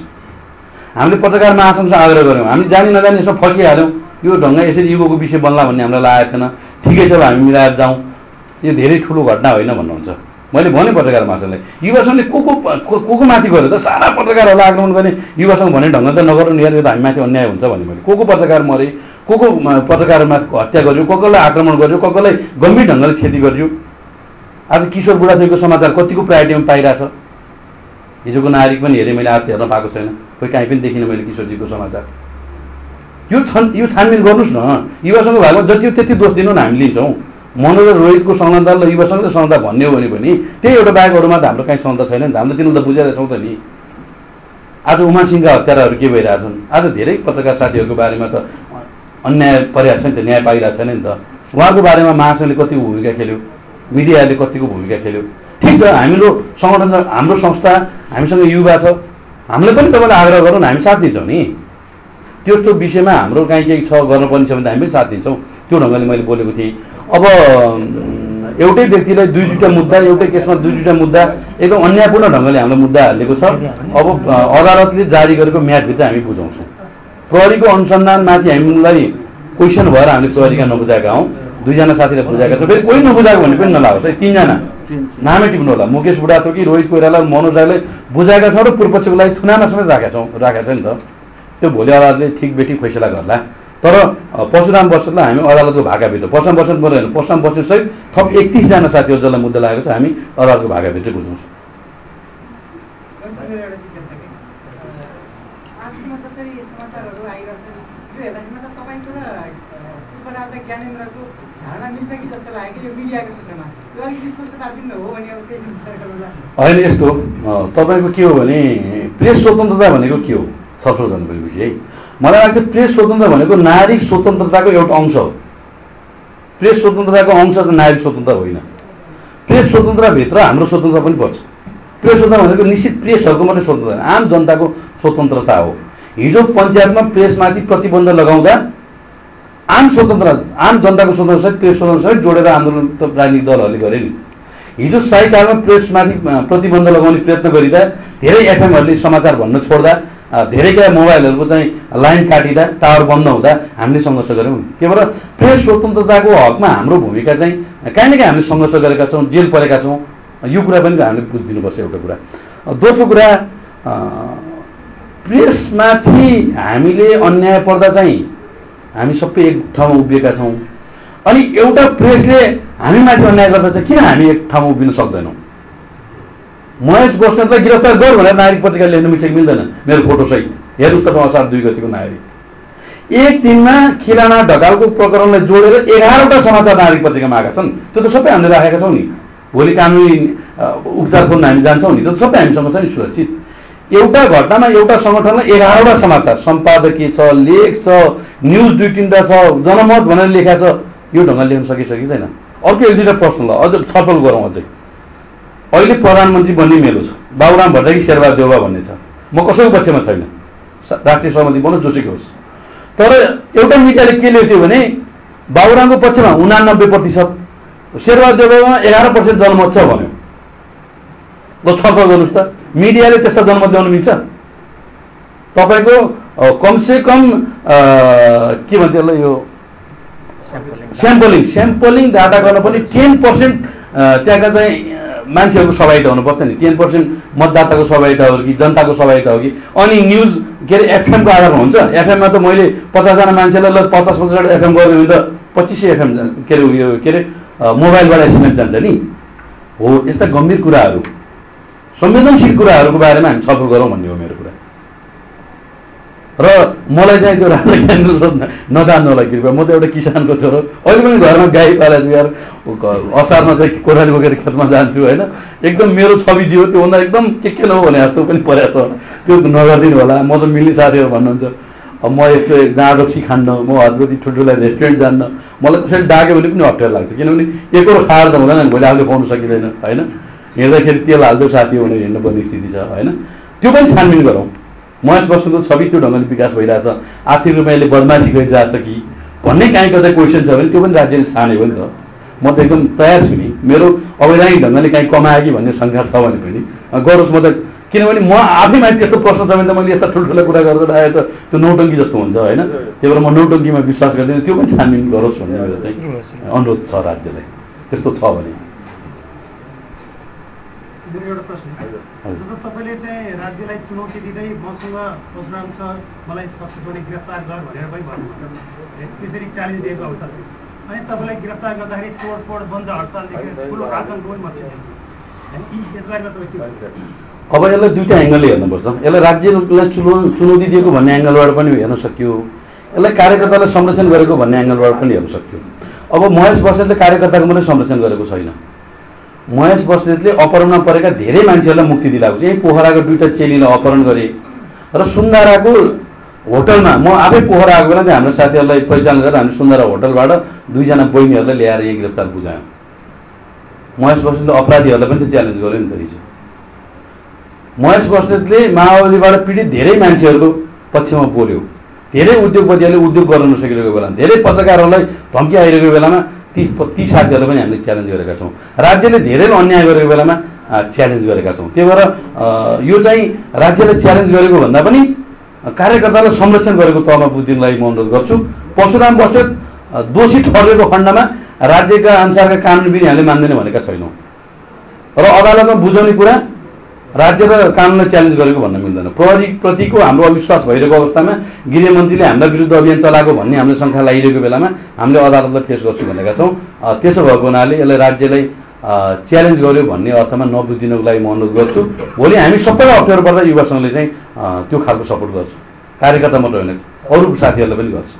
हामीले पत्रकार महासङ्घसँग आग्रह गऱ्यौँ हामी जानी नजानी यसमा फसिहाल्यौँ। यो ढङ्ग यसरी युगोको विषय बन्ला भन्ने हामीलाई लागेको थिएन। ठिकै छ हामी मिलाएर जाउँ। यो धेरै ठुलो घटना होइन भन्नुहुन्छ। मैले भने पत्रकार महासङ्घलाई युवा सङ्घले को को को को माथि गऱ्यो त सारा पत्रकारहरूलाई आक्रमण गर्ने युवा सङ्घ भने ढङ्ग त नगर्नु नि यार यो त हामी माथि अन्याय हुन्छ भने मैले। को को पत्रकार मरे को को पत्रकारमाथि हत्या गर्यो को कोलाई आक्रमण गर्यो को कोलाई गम्भीर ढङ्गले क्षति गर्यो? आज किशोर बुढाथोकीको समाचार कतिको प्रायोरिटीमा पाइरहेछ? हिजोको नागरिक पनि हेरेँ मैले आज हेर्न पाएको छैन। कोही काहीँ पनि देखिनँ मैले किशोरजीको समाचार। यो छन् यो छानबिन गर्नुहोस् न। युवासँग भागमा जति त्यति दोष दिनु न हामी लिन्छौँ। मनोज रोहितको संलग्नता र युवासँग संलग्नता भन्ने हो भने पनि त्यही एउटा बाहेकहरूमा त हाम्रो कहीँ संलग्नता छैन नि त। हामीले तिनीहरू त बुझाइरहेछौँ त नि। आज उमा सिंहका हत्याराहरू के भइरहेछन् आज धेरै पत्रकार साथीहरूको बारेमा त अन्याय परिरहेको छ नि त न्याय पाइरहेको छैन नि त। उहाँको बारेमा महासङ्घले कतिको भूमिका खेल्यो? मिडियाले कतिको भूमिका खेल्यो? ठिक छ हामीलो सङ्गठन हाम्रो संस्था हामीसँग युवा छ। हामीले पनि तपाईँलाई आग्रह गरौँ हामी साथ दिन्छौँ नि। त्यस्तो विषयमा हाम्रो काहीँ केही छ गर्नुपर्ने छ भने त हामी पनि साथ दिन्छौँ। त्यो ढङ्गले मैले बोलेको थिएँ। अब एउटै व्यक्तिलाई दुई दुईवटा मुद्दा एउटै केसमा दुई दुईवटा मुद्दा एकदम अन्यायपूर्ण ढङ्गले हाम्रो मुद्दा हालेको छ। अब अदालतले जारी गरेको म्यादभित्र हामी बुझाउँछौँ। प्रहरीको अनुसन्धानमाथि हामीलाई क्वेसन भएर हामीले प्रहरीका नबुझाएका हौँ। दुईजना साथीलाई बुझाएका छौँ। फेरि कोही नबुझाएको भने पनि नलागोस् है तिनजना। नामै टिप्नु होला मुकेश बुढाथोकी रोहित कोइराला मनोज राईलाई बुझाएका छौँ र पूर्व पक्षको लागि थुनामा समेत राखेका छौँ। राखेका छ नि त। त्यो भोलि अदालतले ठिक बेठी फैसला गर्ला। तर परशुराम बस्नेतलाई हामी अदालतको भाकाभित्र परशुराम बस्नेत मात्रै होइन परशुराम बस्नेत सहित थप एकतिसजना साथीहरू जसलाई मुद्दा लागेको छ हामी अदालतको भाकाभित्रै बुझाउँछौँ होइन यस्तो तपाईँको के हो भने प्रेस स्वतन्त्रता भनेको के हो? छलफल विषय। है मलाई लाग्छ प्रेस स्वतन्त्र भनेको नागरिक स्वतन्त्रताको एउटा अंश हो। प्रेस स्वतन्त्रताको अंश चाहिँ नागरिक स्वतन्त्र होइन। प्रेस स्वतन्त्रताभित्र हाम्रो स्वतन्त्रता पनि पर्छ। प्रेस स्वतन्त्र भनेको निश्चित प्रेसहरूको मात्रै स्वतन्त्रता होइन, आम जनताको स्वतन्त्रता हो। हिजो पञ्चायतमा प्रेसमाथि प्रतिबन्ध लगाउँदा आम स्वतन्त्र आम जनताको स्वतन्त्रसहित प्रेस स्वतन्त्रसहित जोडेर आन्दोलन त राजनीतिक दलहरूले गरे नि। हिजो साइकालमा प्रेसमाथि प्रतिबन्ध लगाउने प्रयत्न गरिँदा धेरै एफएमहरूले समाचार भन्न छोड्दा अ, धेरैका मोबाइलहरूको चाहिँ लाइन काटिँदा टावर बन्द हुँदा हामीले सङ्घर्ष गऱ्यौँ के भएर प्रेस स्वतन्त्रताको हकमा हाम्रो भूमिका चाहिँ काहीँ न काहीँ हामीले सङ्घर्ष गरेका छौँ जेल परेका छौँ। यो कुरा पनि हामीले बुझिदिनुपर्छ एउटा कुरा। दोस्रो कुरा प्रेसमाथि हामीले अन्याय पर्दा चाहिँ हामी सबै एक ठाउँमा उभिएका छौँ। अनि एउटा प्रेसले हामीमाथि अन्याय गर्दा चाहिँ किन हामी एक ठाउँमा उभिन सक्दैनौँ? महेश बस्नेतलाई गिरफ्तार गर भनेर नागरिक पत्रिका लेख्नु मिल्छ कि मिल्दैन मेरो फोटोसहित। हेर्नुहोस् तपाईँ असार दुई गतिको नागरिक। एक दिनमा खिलाना ढकालको प्रकरणलाई जोडेर एघारवटा समाचार नागरिक पत्रिकामा आएका छन्। त्यो त सबै हामीले राखेका छौँ नि। भोलि कानुनी उपचार खोज्न हामी जान्छौँ नि। त सबै हामीसँग छ नि सुरक्षित। एउटा घटनामा एउटा सङ्गठनलाई एघारवटा समाचार। सम्पादकीय छ लेख छ न्युज दुई तिनवटा छ जनमत भनेर लेखा छ। यो ढङ्गले लेख्न सकि सकिँदैन अर्को एक दुईवटा प्रश्न ल। अझ छलफल गरौँ अझै। अहिले प्रधानमन्त्री बन्ने मेलो छ। बाबुराम भट्टराई शेरबहादुर देउवा भन्ने छ। म कसैको पक्षमा छैन। राष्ट्रिय सहमति बनोस् जोसुकै होस्। तर एउटा मिडियाले के लेख्थ्यो भने बाबुरामको पक्षमा उनानब्बे प्रतिशत शेरबहादुर देउवामा एघार पर्सेन्ट जनमत छ भन्यो। ल छलफल गर्नुहोस् त। मिडियाले त्यस्ता जनमत ल्याउनु मिल्छ? तपाईँको कमसेकम के भन्छ यसलाई यो? स्याम्पलिङ स्याम्पलिङ डाटा गर्न पनि टेन पर्सेन्ट त्यहाँका चाहिँ मान्छेहरूको सहभागिता हुनुपर्छ नि। टेन पर्सेन्ट मतदाताको सहभागिता हो कि जनताको सहभागिता हो कि? अनि न्युज के अरे एफएमको आधारमा हुन्छ। एफएममा त मैले पचासजना मान्छेलाई ल पचास पचासवटा एफएम गऱ्यो भने त पच्चिस सय एफएम के अरे उयो के अरे मोबाइलबाट एसएमएस जान्छ नि। हो यस्ता गम्भीर कुराहरू। संवेदनशील कुराहरूको बारेमा हामी छलफल गरौँ भन्ने हो र मलाई चाहिँ त्यो राम्रो ज्ञान नजान्नु होला कृपया म त एउटा किसानको छोरो। अहिले पनि घरमा गाई पालेको छु यार। असारमा चाहिँ कोदाली बोकेर खेतमा जान्छु होइन? एकदम मेरो छवि जियो त्योभन्दा एकदम के के नहो भने जस्तो पनि परेको छ। त्यो नगरिदिनु होला। म त मिल्ने साथीहरू भन्नुहुन्छ। म यस्तो जहाँ रक्सी खान्न म हदगति ठुल्ठुला रेस्टुरेन्ट जान्न मलाई कसैले डाक्यो भने पनि अप्ठ्यारो लाग्छ। किनभने एकरो खाएर त हुँदैन भोलि आफूले खुवाउनु सकिँदैन होइन? हिँड्दाखेरि तेल हाल्दो साथी भनेर हिँड्नुपर्ने स्थिति छ होइन? त्यो पनि छानबिन गरौँ। महेश बस्नुको छवि त्यो ढङ्गले विकास भइरहेछ। आर्थिक रूपमा यसले बदमासी गरिरहेछ कि? भन्ने काहीँ कतै क्वेसन छ भने त्यो पनि राज्यले छाने हो नि त। म त एकदम तयार छु नि। मेरो अवैधानिक ढङ्गले काहीँ कमायो कि भन्ने शङ्का छ भने पनि गरोस् म त। किनभने म आफैमा त्यस्तो प्रश्न छ भने त मैले यस्ता ठुल्ठुला कुरा गर्दा आयो त त्यो नौटङ्की जस्तो हुन्छ होइन? त्यही भएर म नौटङ्कीमा विश्वास गर्दिनँ। त्यो पनि छानबिन गरोस् भन्ने मेरो चाहिँ अनुरोध छ राज्यलाई। त्यस्तो छ भने। मेरो एउटा प्रश्न। जस्तो तपाईँले चाहिँ राज्यलाई चुनौती दिँदै मसँग परशुराम सर मलाई सक्सेसफुली गिरफ्तार गर भनेर पनि भन्नुभयो। त्यसरी च्यालेन्ज दिएको अवस्था थियो अनि तपाईँलाई गिरफ्तार गर्दाखेरि तोडफोड बन्द हडतालदेखि ठुलो आतङ्क पनि होइन? यसबारेमा तपाईँ के भन्नुहुन्छ? अब यसलाई दुइटा एङ्गलले हेर्नुपर्छ। यसलाई राज्यलाई चुनौ चुनौती दिएको भन्ने एङ्गलबाट पनि हेर्न सकियो। यसलाई कार्यकर्तालाई संरक्षण गरेको भन्ने एङ्गलबाट पनि हेर्न सकियो। अब महेश बस्नेतले कार्यकर्ताको मात्रै संरक्षण गरेको छैन। महेश बस्नेतले अपहरणमा परेका धेरै मान्छेहरूलाई मुक्ति दिलाएको छ। यही पोखराको दुईवटा चेलीलाई अपहरण गरे। र सुन्दाराको होटलमा म आफै पोखरा आएको बेला चाहिँ हाम्रो साथीहरूलाई पहिचान गरेर हामी सुन्दारा होटलबाट दुईजना बहिनीहरूलाई ल्याएर यही गिरफ्तार बुझायौँ। महेश बस्नेतले अपराधीहरूलाई पनि त च्यालेन्ज गर्यो नि त हिजो महेश बस्नेतले माओवादीबाट पीडित धेरै मान्छेहरूको पक्षमा बोल्यो। धेरै उद्योगपतिहरूले उद्योग गर्न नसकिरहेको बेलामा धेरै पत्रकारहरूलाई धम्की आइरहेको बेलामा ती ती साथीहरूलाई पनि हामीले च्यालेन्ज गरेका छौँ। राज्यले धेरैलाई अन्याय गरेको बेलामा च्यालेन्ज गरेका छौँ। त्यही भएर यो चाहिँ राज्यले च्यालेन्ज गरेको भन्दा पनि कार्यकर्तालाई संरक्षण गरेको तहमा बुझिदिनलाई म अनुरोध गर्छु। परशुराम बस्नेत दोषी ठहरेको खण्डमा राज्यका अनुसारका कानुन हामीले मान्दैन भनेका छैनौँ। र अदालतमा बुझाउने कुरा राज्य र कानुनलाई च्यालेन्ज गरेको भन्न मिल्दैन। प्रहरीप्रतिको हाम्रो अविश्वास भइरहेको अवस्थामा गृहमन्त्रीले हाम्रा विरुद्ध अभियान चलाएको भन्ने हामीले शङ्का लगाइरहेको बेलामा हामीले अदालतलाई फेस गर्छु भनेका छौँ। त्यसो भएको हुनाले यसलाई राज्यलाई च्यालेन्ज गर्यो भन्ने अर्थमा नबुझिदिनको लागि म अनुरोध गर्छु। भोलि हामी सबैलाई अप्ठ्यारो पर्दा युवा सङ्घले चाहिँ त्यो खालको सपोर्ट गर्छ। कार्यकर्ता मात्र होइन अरू साथीहरूलाई पनि गर्छ।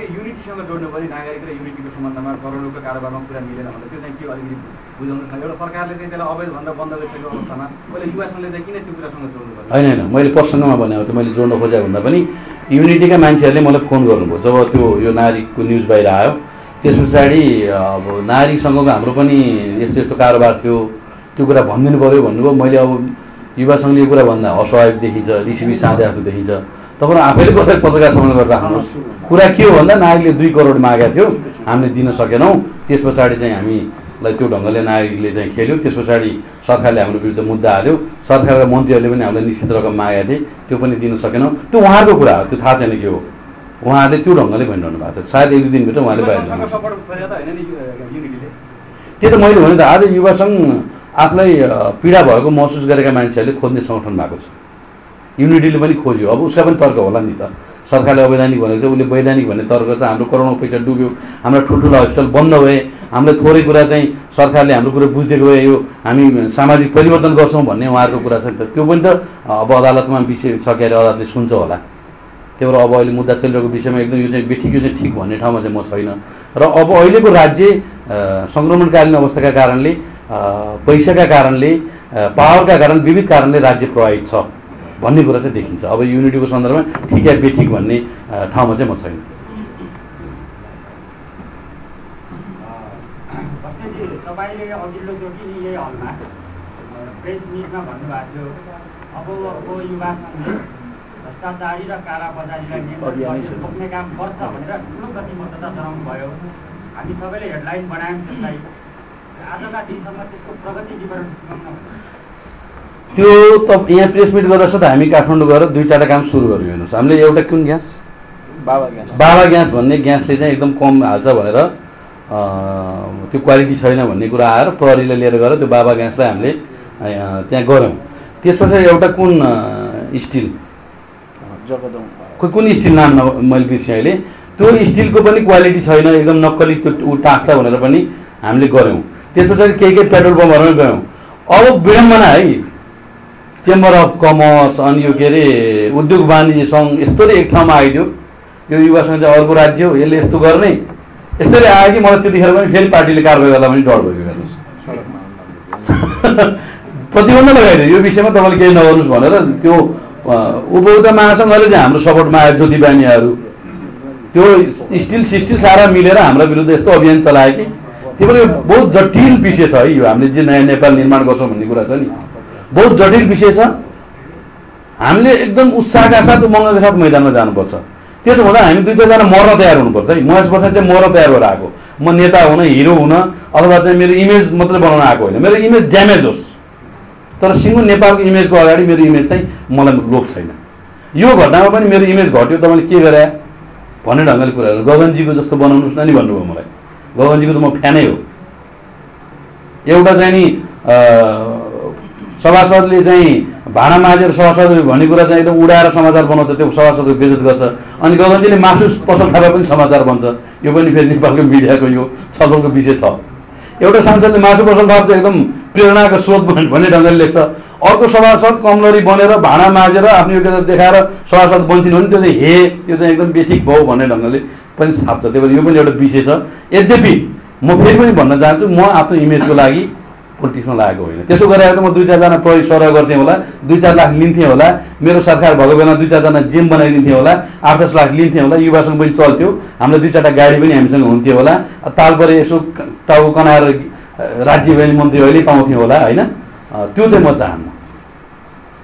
अघि युनिटीसँग जोड्नु पर्ने नागरिक र युनिटीको सम्बन्धमा करोडौँको कारोबारमा कुरा मिलेन भने त्यो चाहिँ के अलिकति बुझाउनुहोस् न एउटा सरकारले चाहिँ त्यसलाई अवैध भन्दा बन्द गरिसकेको अवस्थामा पहिला युवा चाहिँ किन त्यो कुरासँग जोड्नु पर्ने होइन होइन मैले प्रसङ्गमा भनेको थिएँ मैले जोड्न खोजेको भन्दा पनि युनिटीका मान्छेहरूले मलाई फोन गर्नुभयो जब त्यो यो नारीको न्युज बाहिर आयो त्यस पछाडि अब नारीसँगको हाम्रो पनि यस्तो यस्तो कारोबार थियो त्यो कुरा भनिदिनु पऱ्यो भन्नुभयो मैले अब युवा यो कुरा भन्दा अस्वाभाविक देखिन्छ रिसिबी साँधे जस्तो देखिन्छ तपाईँहरू आफैले कसरी पत्रकार सम्मेलन गरेर राख्नुहोस् कुरा के हो भन्दा नागरिकले दुई करोड मागेको थियो। हामीले दिन सकेनौँ। त्यस पछाडि चाहिँ हामीलाई त्यो ढङ्गले नागरिकले चाहिँ खेल्यो। त्यस पछाडि सरकारले हाम्रो विरुद्ध मुद्दा हाल्यो। सरकारका मन्त्रीहरूले पनि हामीलाई निश्चित रकम मागेका थिए। त्यो पनि दिन सकेनौँ। त्यो उहाँहरूको कुरा हो। त्यो थाहा छैन के हो। उहाँहरूले त्यो ढङ्गले भनिरहनु भएको छ। सायद एक दुई दिनभित्र उहाँले बाहिर त्यो त मैले भने त आज युवा सङ्घ आफूलाई पीडा भएको महसुस गरेका मान्छेहरूले खोज्ने सङ्गठन भएको छ। युनिटीले पनि खोज्यो। अब उसका पनि तर्क होला नि त। सरकारले अवैधानिक भनेको छ उसले वैधानिक भन्ने तर्क छ। हाम्रो करोडौँ पैसा डुब्यो। हाम्रा ठुल्ठुला हस्पिटल बन्द भए हामीले थोरै कुरा चाहिँ सरकारले हाम्रो कुरो बुझिदिएको भए यो हामी सामाजिक परिवर्तन गर्छौँ भन्ने उहाँहरूको कुरा छ नि त। त्यो पनि त अब अदालतमा विषय सकेर अदालतले सुन्छ होला। त्यही भएर अब अहिले मुद्दा चलिरहेको विषयमा एकदम यो चाहिँ बेठिक यो चाहिँ ठिक भन्ने ठाउँमा चाहिँ म छैन। र अब अहिलेको राज्य सङ्क्रमणकालीन अवस्थाका कारणले पैसाका कारणले पावरका कारण विविध कारणले राज्य प्रभावित छ। भन्ने कुरा चाहिँ देखिन्छ। अब युनिटीको सन्दर्भमा ठिक या बेठिक भन्ने ठाउँमा चाहिँ म छैन। तपाईँले अघिल्लोचोटि यही हलमा प्रेस मिटमा भन्नुभएको थियो। अबको युवा सङ्घले भ्रष्टाचारी र काला बजारीलाई नियन्त्रण काम गर्छ भनेर ठुलो प्रतिबद्धता जनाउनु भयो। हामी सबैले हेडलाइन बनायौँ त्यसलाई। आजका दिनसम्म त्यसको प्रगति विवरण सुनाउन त्यो त यहाँ प्रेस मिट गर्दा त हामी काठमाडौँ गएर दुई चारवटा काम सुरु गर्यो हेर्नुहोस्। हामीले एउटा कुन ग्यास? बाबा ज्ञान बाबा ग्यास भन्ने ग्यासले चाहिँ एकदम कम हाल्छ भनेर त्यो क्वालिटी छैन भन्ने कुरा आएर प्रहरीले लिएर गएर त्यो बाबा ग्यासलाई हामीले त्यहाँ गऱ्यौँ। त्यस पछाडि एउटा कुन स्टिल? कुन स्टिल नाम न मैले बिर्सेँ अहिले। त्यो स्टिलको पनि क्वालिटी छैन एकदम नक्कली त्यो ऊ टाँच्छ भनेर पनि हामीले गऱ्यौँ। त्यस पछाडि केही केही पेट्रोल पम्पहरूमा गयौँ। अब विडम्बना है चेम्बर अफ कमर्स अनि यो के अरे उद्योग वाणिज्य सङ्घ यस्तरी एक ठाउँमा आइदियो। यो युवा सङ्घ चाहिँ अर्को राज्य हो यसले यस्तो गर्ने। यसरी आयो कि मलाई त्यतिखेर पनि फेरि पार्टीले कारवाही गर्दा पनि डर भयो हेर्नुहोस् प्रतिबन्ध लगाइदियो। यो विषयमा तपाईँले केही नगर्नुहोस् भनेर त्यो उपभोक्ता महासङ्घले चाहिँ हाम्रो सपोर्टमा आयो ज्योति बानियाहरू त्यो स्टिल सिस्टिल सारा मिलेर हाम्रो विरुद्ध यस्तो अभियान चलायो कि त्यो पनि बहुत जटिल विषय छ है यो। हामीले जे नयाँ नेपाल निर्माण गर्छौँ भन्ने कुरा छ नि। बहुत जटिल विषय छ। हामीले एकदम उत्साहका साथ उमङ्गका साथ मैदानमा जानुपर्छ। त्यसो हुँदा हामी दुई चारजना मर्न तयार हुनुपर्छ है। म यस वर्ष चाहिँ मर्न तयार भएर आएको। म नेता हुन हिरो हुन अथवा चाहिँ मेरो इमेज मात्रै बनाउन आएको होइन। मेरो इमेज ड्यामेज होस्। तर सिङ्गो नेपालको इमेजको अगाडि मेरो इमेज चाहिँ मलाई लोभ छैन। यो घटनामा पनि मेरो इमेज घट्यो। तपाईँले के गरे भन्ने ढङ्गले कुराहरू गगनजीको जस्तो बनाउनुहोस् न नि भन्नुभयो मलाई। गगनजीको त म फ्यानै हो। एउटा चाहिँ नि सभासदले चाहिँ भाँडा माझेर सभासद भन्ने कुरा चाहिँ एकदम उडाएर समाचार बनाउँछ त्यो सभासदको बेजत गर्छ। अनि गगनजीले मासु पसल थापा पनि समाचार बन्छ यो पनि फेरि नेपालको मिडियाको यो छलफलको विषय छ। एउटा सांसदले मासु पसल थाप चाहिँ एकदम प्रेरणाको स्रोत भन्- भन्ने ढङ्गले लेख्छ। अर्को सभासद कमलरी बनेर भाँडा माझेर आफ्नो योग्यता देखाएर सभासद बन्छिन् भने त्यो चाहिँ हे यो चाहिँ एकदम बेठिक भयो भन्ने ढङ्गले पनि छाप्छ। त्यही भएर यो पनि एउटा विषय छ। यद्यपि म फेरि पनि भन्न चाहन्छु म आफ्नो इमेजको लागि पोलिटिक्समा लागेको होइन। त्यसो गरेर त म दुई चारजना प्रहरी सरह गर्थेँ होला दुई चार लाख लिन्थेँ होला मेरो सरकार भएको बेला दुई चारजना जिम बनाइदिन्थेँ होला आठ दस लाख लिन्थेँ होला युवासँग पनि चल्थ्यो हाम्रो दुई चारवटा गाडी पनि हामीसँग हुन्थ्यो होला तालपरे यसो टाउको कनाएर राज्य बैनी मन्त्री अहिले पाउँथ्यौँ होला होइन? त्यो चाहिँ म चाहन्न।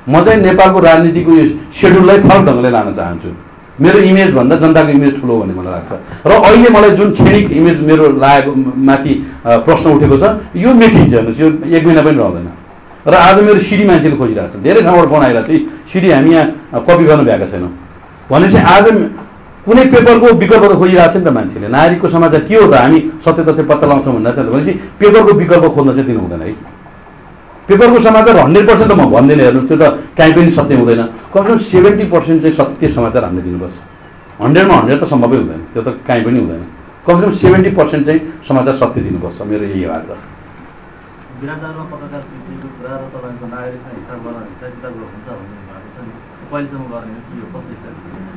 म चाहिँ नेपालको राजनीतिको यो सेड्युललाई फरक ढङ्गले लान चाहन्छु। मेरो इमेज भन्दा जनताको इमेज ठुलो भन्ने मलाई लाग्छ। र अहिले मलाई जुन क्षणिक इमेज मेरो लागेको माथि प्रश्न उठेको छ यो मेटिन्छ हेर्नुहोस् यो एक महिना पनि रहँदैन। र आज मेरो सिडी मान्छेले खोजिरहेको छ। धेरै ठाउँबाट फोन आइरहेको छ "यी सिडी हामी यहाँ कपी गर्नु भ्याएका छैनौँ। भनेपछि आज कुनै पेपरको विकल्प त खोजिरहेको छ नि त मान्छेले। नागरिकको समाचार के हो त हामी सत्य तथ्य पत्ता लगाउँछौँ भन्दा चाहिँ भनेपछि पेपरको विकल्प खोज्न चाहिँ दिनु हुँदैन है। पेपरको समाचार हन्ड्रेड पर्सेन्ट त म भन्दिनँ हेर्नुहोस् त्यो त काहीँ पनि सत्य हुँदैन। कमसेकम सेभेन्टी पर्सेन्ट चाहिँ सत्य समाचार हामीले दिनुपर्छ। हन्ड्रेडमा हन्ड्रेड त सम्भवै हुँदैन त्यो त काहीँ पनि हुँदैन। कमसेकम सेभेन्टी पर्सेन्ट चाहिँ समाचार सत्य दिनुपर्छ मेरो यही हो आग्रह?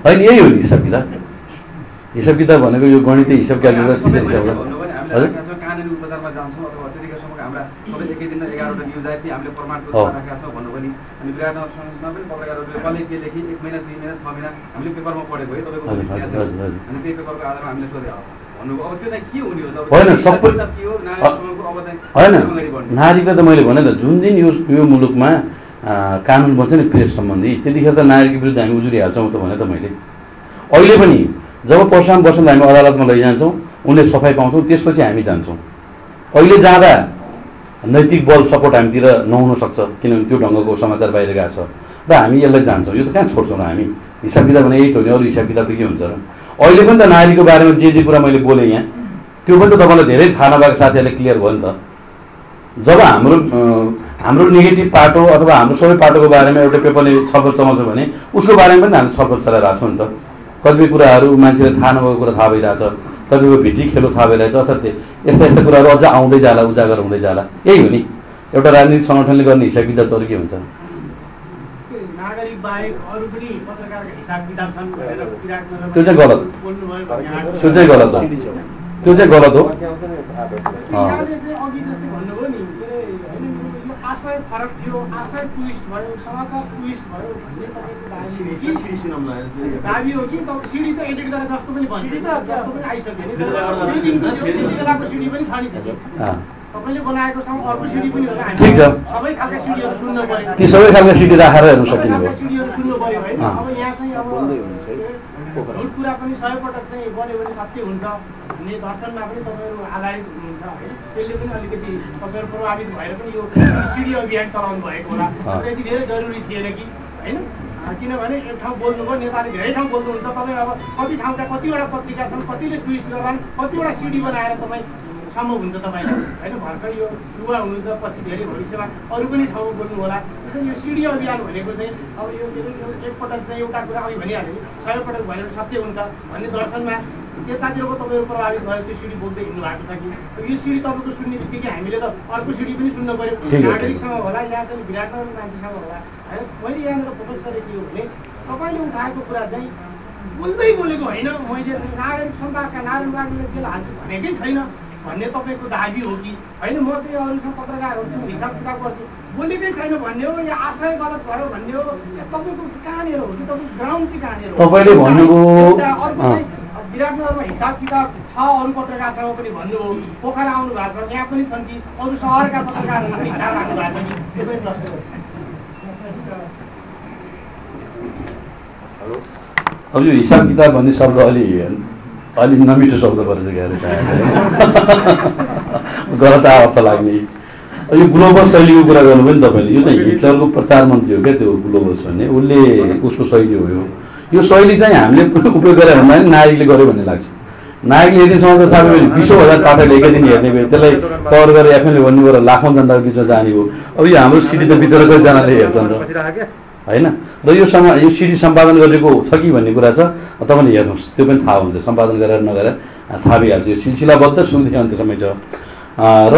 होइन यही हो नि हिसाब किताब हिसाब किताब भनेको यो गणितीय हिसाब क्यालकुलेटर हिसाब हजुर। हाम्रा सबै एकै दिनमा एघारवटा न्युज आयो ती हामीले प्रमाणको राखेका छौँ भन्नु पनि। अनि विराटनगरमा पनि पत्रकारहरूले कसले के लेखी एक महिना दुई महिना छ महिना हामीले पेपरमा पढेको है तपाईँको। अनि त्यही पेपरको आधारमा हामीले सोधे हो भन्नुभयो अब त्यो चाहिँ के हुने हो होइन, सबै- किताब के हो नागरिकसँगको अब चाहिँ होइन नागरिकलाई त मैले भने त जुन दिन यो यो मुलुकमा कानुन बन्छ नि प्रेस सम्बन्धी त्यतिखेर त नागरिक विरुद्ध हामी उजुरी हाल्छौँ त भने त मैले। अहिले पनि जब पर्साम बसन्त हामी अदालतमा लैजान्छौँ उनले सफाइ पाउँछौँ त्यसपछि हामी जान्छौँ। अहिले जाँदा नैतिक बल सपोर्ट हामीतिर नहुन सक्छ किनभने त्यो ढङ्गको समाचार बाहिर गएको छ। र हामी यसलाई जान्छौँ। यो त कहाँ छोड्छौँ हामी? हिसाब किताब भने यही हो अरू हिसाब किताब त के हुन्छ र? अहिले पनि त नारीको बारेमा जे जे कुरा मैले बोलेँ यहाँ त्यो पनि त तपाईँलाई धेरै थाहा नभएको साथीहरूले क्लियर भयो नि त। जब हाम्रो हाम्रो नेगेटिभ पाटो अथवा हाम्रो सबै पाटोको बारेमा एउटा पेपरले छलफल चलाउँछ भने उसको बारेमा पनि हामीले छलफल चलाइरहेको छौँ नि त। कतिपय कुराहरू मान्छेले थाहा नभएको कुरा थाहा भइरहेछ। कतिपय भित्री खेलो थाहा भइरहेछ अर्थात् यस्ता यस्ता कुराहरू अझ आउँदै जाला उजागर हुँदै जाला। यही हो नि। एउटा राजनीतिक सङ्गठनले गर्ने हिसाब किताब त अरू के हुन्छ? जस्तै नागरिक बाहेक अरू पनि पत्रकारका हिसाब किताब छन् भनेर विराटनगरमा त्यो चाहिँ गलत। त्यो चाहिँ गलत हो। त्यो चाहिँ गलत हो यहाँले चाहिँ अघि जस्तै भन्नुभयो नि के अरे होइन यो आशय फरक थियो आशय ट्विस्ट भयो समाचार ट्विस्ट भयो भन्ने तपाईँको दाबी हो कि? दाबी हो कि? तपाईँ सिडी त एडिट गरेर जस्तो पनि भन्छ। नि जस्तो पनि आइसक्यो बेलाको सिडी पनि छ नि। तपाईँले बनाएको सँग अर्को सिडी पनि होला ठिक छ। सबै खालका सिडीहरू सुन्नु पर्यो ती सबै खालको सिटी राखेर हेर्नु सबै सकिने खालका भयो सिडीहरू सुन्नु पर्यो होइन। अब यहाँ चाहिँ अब झुट कुरा पनि सय पटक चाहिँ बन्यो भने सत्य हुन्छ भन्ने दर्शनमा पनि तपाईँहरू आधारित हुनुहुन्छ है। त्यसले पनि अलिकति तपाईँहरू प्रभावित भएर पनि यो सिडी अभियान चलाउनु भएको होला। अँ। तर यति धेरै जरुरी थिएन कि होइन? किनभने एक ठाउँ बोल्नुभयो नेपाली धेरै ठाउँ बोल्नुहुन्छ। तपाईँ अब कति ठाउँका कतिवटा पत्रिका छन् कतिले ट्विस्ट गर्छन् कतिवटा सिडी बनाएर तपाईँ सम्भव हुन्छ तपाईँलाई होइन भर्खर यो युवा हुनुहुन्छ पछि धेरै भविष्यमा अरू पनि ठाउँमा बोल्नु होला त्यसैले यो सिडी अभियान भनेको चाहिँ अब यो के अरे यो एकपटक चाहिँ एउटा कुरा अघि भनिहालेँ नि सय पटक भयो भने सत्य हुन्छ भन्ने दर्शनमा त्यतातिरको तपाईँहरू प्रभावित भयो त्यो सिडी बोल्दै हिँड्नु भएको छ कि? यो सिडी तपाईँको सुन्ने बित्तिकै हामीले त अर्को सिडी पनि सुन्न पऱ्यो। नागरिकसँग होला या चाहिँ विराटनगर मान्छेसँग होला होइन? मैले यहाँनिर फोकस गरेँ के हो भने तपाईँले उठाएको कुरा चाहिँ बोल्दै बोलेको होइन। मैले नागरिक नारायण बाबुले जेल हाल्छु भनेकै छैन। भन्ने तपाईँको दाबी हो कि? होइन म चाहिँ अरूसँग पत्रकारहरूसँग हिसाब किताब गर्छु। बोलेकै छैन भन्ने हो या आशय गलत भयो भन्ने हो तपाईँको कहाँनिर हो कि? तपाईँको ग्राउन्ड चाहिँ कहाँनिर हो? तपाईँले भन्नुभयो- अर्को। चाहिँ विराटनगरमा हिसाब किताब छ अरू पत्रकारसँग पनि भन्नुभयो पोखरा आउनु भएको छ यहाँ पनि छन् कि? अरू सहरका पत्रकारहरूको हिसाब राख्नु भएको छ कि? त्यो पनि प्रश्न गर्छु। अब यो हिसाब किताब भन्ने शब्द अलि अलि नमिठो शब्द क्यारे सायद गलत अर्थ लाग्ने। यो ग्लोबल शैलीको कुरा गर्नुभयो नि तपाईँले यो चाहिँ हिटलरको प्रचार मन्त्री हो क्या त्यो ग्लोबल्स भन्ने उसले उसको शैली हो यो। शैली चाहिँ हामीले उपयोग गरेर भन्दा पनि नायकले गर्यो भन्ने लाग्छ। नायकले यतिसम्म त साह्रै भने बिसौँ हजार पाठकले एकैदिन हेर्ने भयो। त्यसलाई कभर गरेर एफएमले भन्नुभयो लाखौँ जनताको बिचमा जाने हो अब यो हाम्रो सिडी त बिचरा कतिजनाले हेर्छन् र। होइन? र यो सम यो सिडी सम्पादन गरेको छ कि भन्ने कुरा छ तपाईँले हेर्नुहोस् त्यो पनि थाहा हुन्छ। सम्पादन गरेर नगरेर थाहा भइहाल्छ यो सिलसिलाबद्ध सुरुदेखि अन्त्यसम्म छ। अँ, र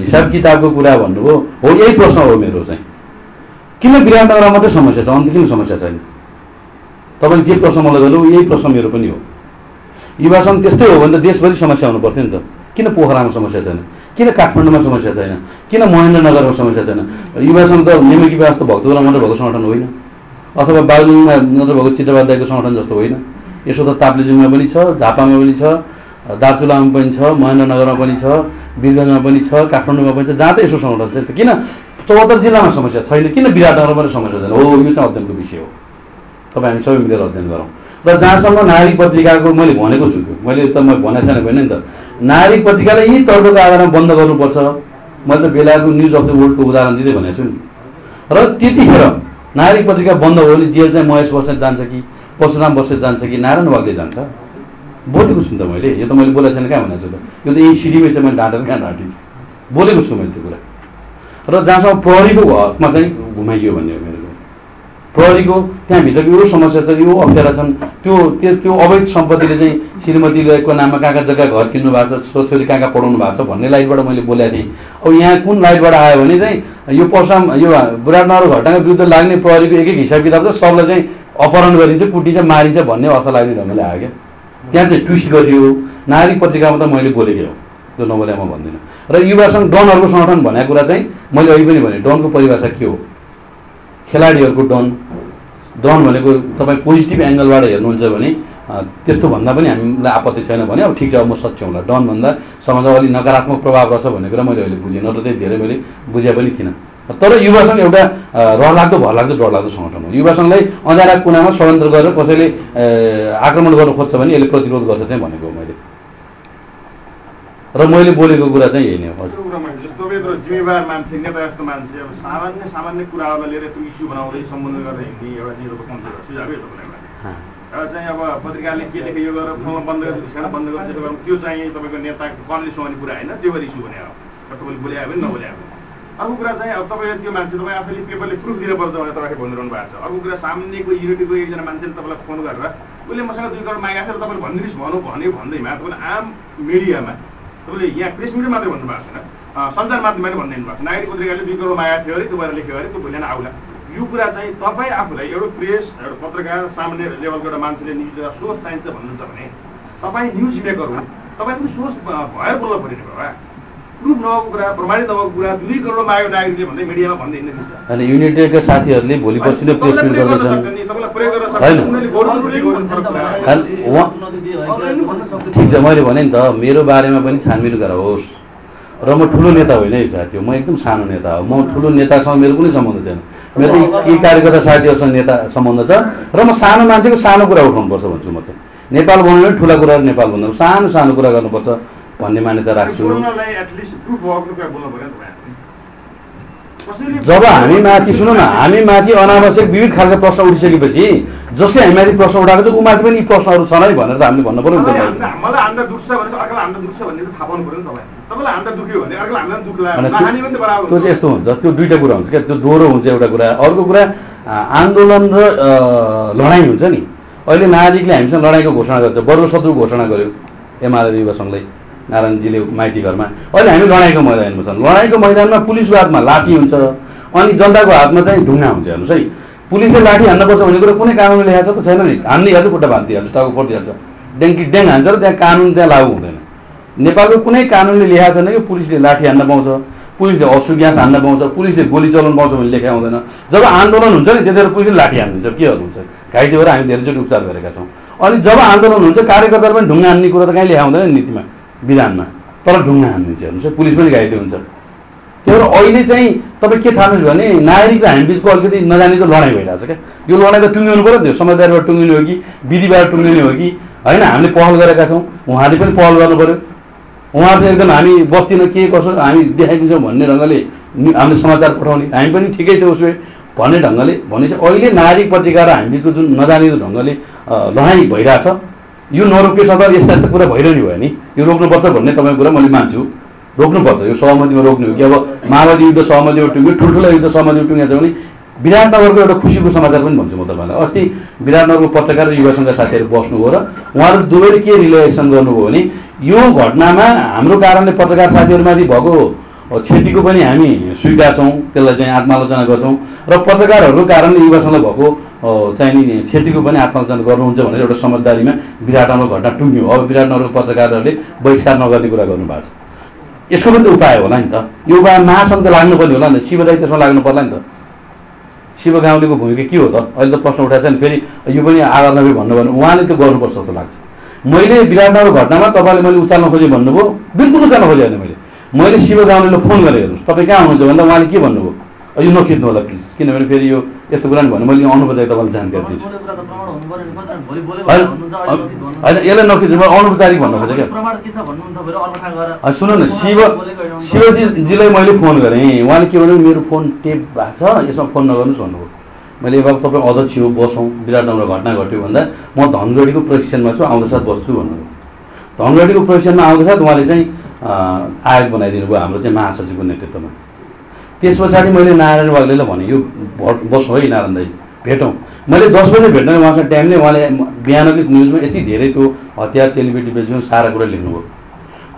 हिसाब किताबको कुरा भन्नुभयो हो यही प्रश्न हो मेरो चाहिँ। किन विराटनगरमा मात्रै समस्या छ? अन्त किन समस्या छैन? तपाईँले जे प्रश्न मलाई गर्नु यही प्रश्न मेरो पनि हो। युवा सङ्घ त्यस्तै हो भने त देशभरि समस्या हुनु पर्थ्यो नि त। किन पोखरामा समस्या छैन? किन काठमाडौँमा समस्या छैन? किन महेन्द्रनगरमा समस्या छैन? युवा सङ्घ त नेमेकी जस्तो भक्तपुरमा मात्रै भएको सङ्गठन होइन। अथवा बागलुङमा मात्रै भएको चित्रबाद दाईको सङ्गठन जस्तो होइन। यसो त ताप्लेजुङमा पनि छ झापामा पनि छ दार्चुलामा पनि छ महेन्द्रनगरमा पनि छ वीरगञ्जमा पनि छ काठमाडौँमा पनि छ जहाँ त यसो सङ्गठन छ। किन चौहत्तर जिल्लामा समस्या छैन? किन विराटनगरमा पनि समस्या छैन? हो यो चाहिँ अध्ययनको विषय हो। तपाईँ हामी सबै मिलेर अध्ययन गरौँ। र जहाँसम्म नागरिक पत्रिकाको मैले भनेको छु मैले त म भनेको छैन भने नि त। नागरिक पत्रिकालाई यी तर्कको आधारमा बन्द गर्नुपर्छ। मैले त बेलायतको न्युज अफ द वर्ल्डको उदाहरण दिँदै भनेको छु नि। र त्यतिखेर नागरिक पत्रिका बन्द हो भने जेल चाहिँ महेश बस्नेत जान्छ कि परशुराम बस्नेत जान्छ कि नारायण वाग्ले जान्छ? बोलेको छु नि त मैले। यो त मैले बोलेको छैन कहाँ भनेको छु त? यो त यही सिडीमै चाहिँ मैले ढाँटेर कहाँ ढाँटिन्छ बोलेको छु मैले त्यो कुरा। र जहाँसम्म प्रहरीको हकमा चाहिँ घुमाइयो भन्ने हो मेरो। प्रहरीको त्यहाँभित्रको यो समस्या छ यो अप्ठ्यारा छन्। त्यो त्यो अवैध सम्पत्तिले चाहिँ श्रीमतीको नाममा कहाँ कहाँ जग्गा घर किन्नु भएको छ छोरछोरी कहाँ कहाँ पढाउनु भएको छ भन्ने लाइटबाट मैले बोलेको थिएँ। अब यहाँ कुन लाइटबाट आयो भने चाहिँ यो पर्साम यो विराटनगर घटनाको विरुद्ध लाग्ने प्रहरीको एक एक हिसाब किताब छ सबलाई चाहिँ अपहरण गरिन्छ कुटिन्छ मारिन्छ भन्ने अर्थ लाग्ने ढङ्गले आयो क्या। त्यहाँ चाहिँ ट्विस्ट गरियो नागरिक पत्रिकामा त मैले बोलेकै हो। त्यो नबोले म भन्दिनँ। र युवा सङ्घ डनहरूको सङ्गठन भनेको कुरा चाहिँ मैले अहिले पनि भने डनको परिभाषा के हो? खेलाडीहरूको डन डन भनेको तपाईँ पोजिटिभ एङ्गलबाट हेर्नुहुन्छ भने त्यस्तो भन्दा पनि हामीलाई आपत्ति छैन भने अब ठिक छ म सच्याउँला डन भन्दा समाजमा अलिक नकारात्मक प्रभाव रहेछ भन्ने कुरा मैले अहिले बुझेँ नत्र त्यही धेरै मैले बुझे पनि थिइनँ। तर युवा सङ्घ एउटा रहलाग्दो भरलाग्दो डरलाग्दो सङ्गठन हो। युवा सङ्घलाई अँध्यारा कुनामा षड्यन्त्र गरेर कसैले आक्रमण गर्न खोज्छ भने यसले प्रतिरोध गर्छ चाहिँ भनेको हो मैले। र मैले बोलेको कुरा चाहिँ यही नै हो। हजुर त्यो कुरामा जस्तो तपाईँ यत्रो जिम्मेवार मान्छे नेता जस्तो मान्छे। अब सामान्य सामान्य कुराहरूलाई लिएर त्यो इस्यु बनाउँदै सम्बोधन गरेर हिँड्ने एउटा चाहिँ एउटा कम्ती हो। सुझाव तपाईँलाई एउटा। चाहिँ अब पत्रिकाले के लेख्यो यो गरेर फलमा बन्द गरेर भिसाएर बन्द गरेर त्यसो गरौँ। त्यो चाहिँ तपाईँको नेताको कनले सुहाउने कुरा होइन त्यो भएर इस्यु भने हो तपाईँले बोले आयो भने नबोले आयो भने अर्को कुरा चाहिँ अब तपाईँ त्यो मान्छे तपाईँ आफैले पेपरले प्रुफ दिनुपर्छ भनेर तपाईँले भनिरहनु भएको छ। अर्को कुरा सामान्यको युनिटीको एकजना मान्छेले तपाईँलाई फोन गरेर उसले मसँग दुई करोड मागेको र तपाईँले भनिदिनुहोस् भनौँ भन्यो भन्दैमा तपाईँले आम मिडियामा तपाईँले यहाँ प्रेस मिडिया मात्रै भन्नुभएको छैन। सञ्चार माध्यममा पनि भनिदिनु भएको छ। नागरिक पत्रिकाले दुई करोड मागेको थियो अरे त्यो भएर लेख्यो अरे त्यो भोलि आउला। यो कुरा चाहिँ तपाईँ आफूलाई एउटा प्रेस एउटा पत्रकार सामान्य लेभलको एउटा मान्छेले न्युज सोर्स चाहिन्छ भन्नुहुन्छ भने तपाईँ न्युज मेकर हो तपाईँ पनि सोर्स भएर बोल्न पऱ्यो नि बाबा प्रुफ नभएको कुरा प्रमाणित नभएको कुरा दुई करोड माग्यो नागरिकले भन्दै मिडियामा भन्दै अनि युनिटेडका साथीहरूले भोलि पर्सि नै प्रेस मिट गर्दैछन् ठिक छ मैले भने नि त मेरो बारेमा पनि छानबिन गराओस् र म ठुलो नेता होइन है साथी हो। म एकदम सानो नेता हो। म ठुलो नेतासँग मेरो कुनै सम्बन्ध छैन। मेरो यी कार्यकर्ता साथीहरूसँग नेता सम्बन्ध छ र म सानो मान्छेको सानो कुरा उठाउनुपर्छ भन्छु म चाहिँ नेपाल बनाउनु ठुला कुराहरू नेपाल भन्दा सानो सानो कुरा गर्नुपर्छ भन्ने मान्यता राख्छु। कुरा जब हामी माथि सुनौ न हामी माथि अनावश्यक विविध खालका प्रश्न उठिसकेपछि जसले हामी माथि प्रश्न उठाएको छ ऊ माथि पनि यी प्रश्नहरू छन् है भनेर त हामीले भन्नु पऱ्यो नि मलाई त हान्दा- मलाई हान्दा दुख्छ भने चाहिँ अर्कालाई हान्दा दुख्छ भन्ने त थाहा पाउनु पऱ्यो नि तपाईँ तपाईँलाई हान्दा दुख्यो भने अर्कालाई हान्दा दुख लाग्यो त्यो चाहिँ यस्तो हुन्छ त्यो दुइटा कुरा हुन्छ क्या त्यो दोहोरो हुन्छ एउटा कुरा। अर्को कुरा आन्दोलन र लडाइँ हुन्छ नि। अहिले नागरिकले हामीसँग लडाइँको घोषणा गर्छ बरु शत्रु घोषणा गर्यो एमाले युवा सङ्घले नारायणजीले माइती घरमा। अहिले हामी लडाइँको मैदानमा छन्। लडाइँको मैदानमा पुलिसको हातमा लाठी हुन्छ अनि जनताको हातमा चाहिँ ढुङ्गा हुन्छ हेर्नुहोस् है। पुलिसले लाठी हान्नुपर्छ भन्ने कुरो कुनै कानुनले ल्याएको छ त छैन नि। हानिदिइहाल्छ खुट्टा भाँचिदिइहाल्छ टाउको फोडिदिइहाल्छ ड्याङ्की ड्याङ हान्छ र त्यहाँ कानुन त्यहाँ लागु हुँदैन। नेपालको कुनै कानुनले लेखाएको छैन कि पुलिसले लाठी हान्न पाउँछ पुलिसले अश्रु ग्यास हान्न पाउँछ पुलिसले गोली चलाउनु पाउँछ भन्ने लेखा हुँदैन जब आन्दोलन हुन्छ नि त्यतिखेर पुलिसले लाठी हान्नुहुन्छ के हुन्छ घाइते भएर हामी धेरैचोटि उपचार गरेका छौँ। अनि जब आन्दोलन हुन्छ कार्यकर्ताहरू पनि ढुङ्गा हान्ने कुरा त कहीँ लेखा हुँदैन नीतिमा विधानमा। तर ढुङ्गा हानिदिन्छ हेर्नुहोस् पुलिस पनि घाइते हुन्छ। त्यही भएर अहिले चाहिँ तपाईँ के ठान्नुहोस् भने नागरिक र हामी बिचको अलिकति नजानेको लडाइँ भइरहेछ क्या। यो लडाइँ त टुङ्गिनु पऱ्यो त्यो समझदारीबाट टुङ्गिनु हो कि विधिबाट टुङ्गिनु हो कि होइन? हामीले पहल गरेका छौँ उहाँले पनि पहल गर्नु पऱ्यो। उहाँ चाहिँ एकदम हामी बस्तीमा के कसो हामी देखाइदिन्छौँ भन्ने ढङ्गले हामीले समाचार पठाउने। हामी पनि ठिकै छ उसो भए भन्ने ढङ्गले भनेपछि अहिले नागरिक पत्रिका र हामी बिचको जुन नजानिदो ढङ्गले लडाइँ भइरहेछ। यो नरोकिएछ त यस्ता यस्ता कुरा भइरहने भयो नि। यो रोक्नुपर्छ भन्ने तपाईँको कुरा मैले मान्छु। रोक्नुपर्छ। यो सहमतिमा रोक्ने हो कि? अब माओवादी युद्ध सहमतिमा टुङ्ग्यो ठुल्ठुलो युद्ध सहमतिमा टुङ्गेको छ भने विराटनगरको एउटा खुसीको समाचार पनि भन्छु म तपाईँलाई। अस्ति विराटनगरको पत्रकार र युवा सङ्घका साथीहरू बस्नुभयो र उहाँहरू दुवैले के रिलेसन गर्नुभयो भने यो घटनामा हाम्रो कारणले पत्रकार साथीहरूमाथि भएको क्षतिको पनि हामी स्वीकार्छौँ त्यसलाई चाहिँ आत्मालोचना गर्छौँ र पत्रकारहरूको कारणले युवा सङ्घलाई भएको चाहिँ नि क्षतिको पनि आत्मालोचना गर्नुहुन्छ भनेर एउटा समझदारीमा विराटनगर घटना टुङ्ग्यो। अब विराटनगरको पत्रकारहरूले बहिष्कार नगर्ने कुरा गर्नुभएको छ। यसको पनि त उपाय होला नि त। यो उपाय महासङ्घ लाग्नुपर्ने होला नि शिवदाई त्यसमा लाग्नु पर्ला नि त। शिव गाउँलेको भूमिका के हो त? अहिले त प्रश्न उठाएको छ नि। फेरि यो पनि आधार नभए भन्नु भने उहाँले त्यो गर्नुपर्छ जस्तो लाग्छ। मैले विराटनगर घटनामा तपाईँले मैले उचाल्न खोजेँ भन्नुभयो। बिल्कुल उचाल्न खोजेँ होइन मैले। मैले शिव गाउँलेलाई फोन गरेँ हेर्नुहोस्। तपाईँ कहाँ हुनुहुन्छ भन्दा उहाँले के भन्नुभयो? यो नखिच्नु होला प्लिज किनभने फेरि यो यस्तो कुरा नि भन्नु मैले अनुभवचारी तपाईँलाई जानकारी दिन्छु। होइन यसलाई नखिच्नु अनौपचारिक भन्नु खोजेँ क्या? सुन्नु न शिव। शिवजीजीलाई मैले फोन गरेँ। उहाँले के भन्यो मेरो फोन टेप भएको छ यसमा फोन नगर्नुहोस् भन्नुभयो। मैले अब तपाईँ अध्यक्ष हो बसौँ विराटनगर घटना घट्यो भन्दा म धनगढीको प्रशिक्षणमा छु आउँदो साथ बस्छु भन्नुभयो। धनगढीको प्रशिक्षणमा आउँदो साथ उहाँले चाहिँ आयोग बनाइदिनु भयो हाम्रो चाहिँ महासचिवको नेतृत्वमा। त्यस पछाडि मैले नारायण वाग्लेलाई भने यो बसौँ है नारायण दाई भेटौँ। मैले दस बजे भेट्ने उहाँसँग टाइमले उहाँले बिहानको न्युजमा यति धेरै त्यो हतियार चेलीबेटी बेचमा सारा कुरा लेख्नुभयो।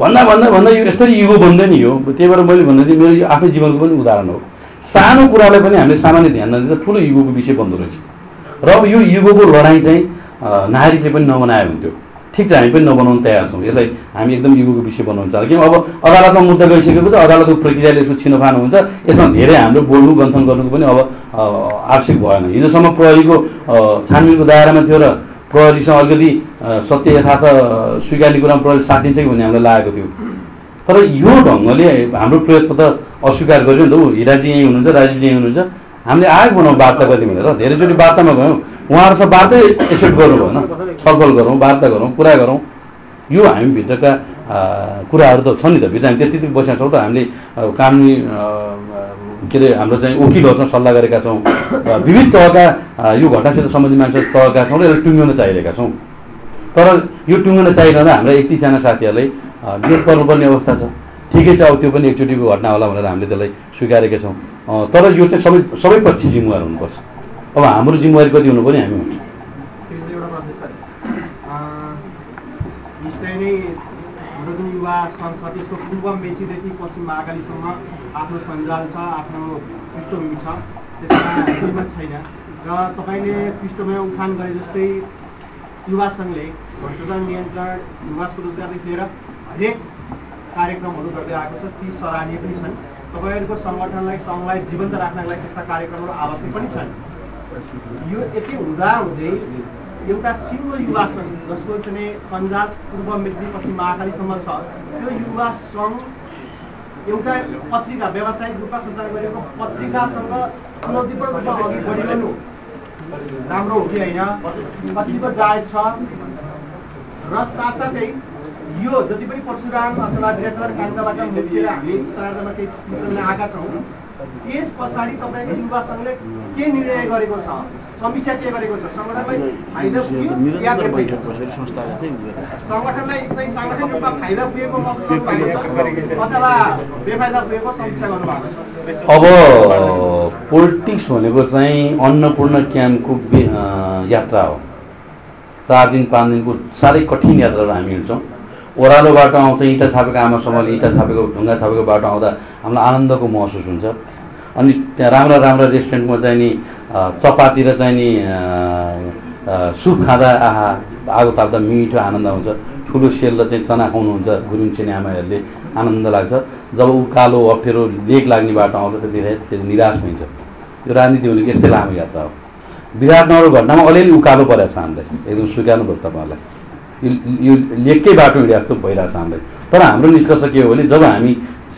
भन्दा भन्दा भन्दा यो यस्तरी युगो बन्दै नि हो त्यही भएर मैले भन्दै थिएँ मेरो यो आफ्नै जीवनको पनि उदाहरण हो। सानो कुरालाई पनि हामीले सामान्य ध्यान नदिँदा ठुलो युगोको विषय बन्दो रहेछ। र अब यो युगोको लडाइँ चाहिँ नागरिकले पनि नबनायो हुन्थ्यो। ठिक छ हामी पनि नबनाउन तयार छौँ। यसलाई हामी एकदम युगोको विषय बनाउन चाहन्छौँ। किन अब अदालतमा मुद्दा गइसकेपछि अदालतको प्रक्रियाले यसको छिनोफानो हुन्छ। यसमा धेरै हाम्रो बोल्नु गन्थन गर्नुको पनि अब आवश्यक भएन। हिजोसम्म प्रहरीको छानबिनको दायरामा थियो र प्रहरीसँग अलिकति सत्य यथार्थ स्वीकार्ने कुरामा प्रहरी साथ दिन्छ कि भन्ने हामीलाई लागेको थियो। तर यो ढङ्गले हाम्रो प्रयत्न त अस्वीकार गर्यो नि त। ऊ हिराजी यहीँ हुनुहुन्छ राजीवजी यहीँ हुनुहुन्छ। हामीले आयोग बनाउँ वार्ता गर्ने भनेर। धेरैचोटि वार्तामा गयौँ। उहाँहरूसँग वार्तै एक्सेप्ट गर्नु भएन। छलफल गरौँ वार्ता गरौँ कुरा गरौँ। यो हामीभित्रका कुराहरू त छ नि त। भित्र हामी त्यति बसेका छौँ त हामीले कानुनी के अरे हाम्रो चाहिँ वकिलहरूसँग सल्लाह गरेका छौँ। विविध तहका यो घटनासित सम्बन्धित मान्छे तहका छौँ र यसलाई टुङ्ग्याउन चाहिरहेका छौँ। तर यो टुङ्गन चाहिरहँदा हाम्रा एक तिसजना साथीहरूलाई जेल पर्नुपर्ने अवस्था छ। ठिकै छ अब त्यो पनि एकचोटिको घटना होला भनेर हामीले त्यसलाई स्वीकारेका छौँ। तर यो चाहिँ सबै सबै पक्ष जिम्मेवार हुनुपर्छ। अब हाम्रो जिम्मेवारी कति हुनु पनि हामी हुन्छ। निश्चय नै हाम्रो जुन युवा सङ्घ छ त्यसको पूर्व मेचीदेखि पश्चिम महाकालीसम्म आफ्नो सञ्जाल छ आफ्नो पृष्ठभूमि छ। त्यसमा छैन। र तपाईँले पृष्ठभूमिमा उठान गरे जस्तै युवा सङ्घले भ्रष्टाचार नियन्त्रण युवा स्वरोजगारदेखि लिएर हरेक कार्यक्रमहरू गर्दै आएको छ। ती सराहनीय पनि छन्। तपाईँहरूको सङ्गठनलाई सङ्घलाई जीवन्त राख्नको लागि त्यस्ता कार्यक्रमहरू आवश्यक पनि छन्। यो यति हुँदा हुँदै एउटा सिङ्गो युवा सङ्घ जसको चाहिँ सञ्जाल पूर्व मेची पश्चिम महाकालीसम्म छ त्यो युवा सङ्घ एउटा पत्रिका व्यावसायिक रूपमा सञ्चालन गरिएको पत्रिकासँग चुनौतीपूर्ण रूपमा अघि बढिरहनु राम्रो हो कि होइन? कतिको जायज छ? र साथसाथै यो जति पनि परशुराम अथवा वृहत्तर काण्डबाट मुक्तिएर हामी उत्तरार्धमा केही चित्रमा आएका छौँ त्यस पछाडि तपाईँको युवा सङ्घले के निर्णय गरेको छ? समीक्षा के गरेको छ? सङ्गठनलाई फाइदा पुग्यो या सङ्गठनलाई चाहिँ साङ्गठनिक रूपमा फाइदा पुगेको अथवा बेफाइदा पुगेको समीक्षा गर्नुभएको छ? अब पोलिटिक्स भनेको चाहिँ अन्नपूर्ण क्याम्पको यात्रा हो। चार दिन पाँच दिनको साह्रै कठिन यात्राहरू हामी हिँड्छौँ। ओह्रालो बाटो आउँछ इँटा छापेको आमासँगले इँटा छापेको ढुङ्गा छापेको बाटो आउँदा हामीलाई आनन्दको महसुस हुन्छ। अनि त्यहाँ राम्रा राम्रा रेस्टुरेन्टमा चाहिँ नि चपाती र चाहिँ नि सुप खाँदा आहा आगो ताप्दा मिठो आनन्द आउँछ। ठुलो सेल र चाहिँ चना खुवाउनुहुन्छ गुरुङ छिने आमाहरूले आनन्द लाग्छ। जब उकालो अप्ठ्यारो लेक लाग्ने बाटो आउँछ त्यतिखेर त्यसले निराश हुन्छ। यो राजनीति भनेको यस्तै लामो यात्रा हो। विराटनगर घटनामा अलिअलि उकालो परेको छ हामीलाई। एकदम स्वीकार्नुपर्छ तपाईँहरूलाई। यो लेककै बाटो हिँडे जस्तो भइरहेको छ हामीलाई। तर हाम्रो निष्कर्ष के हो भने जब हामी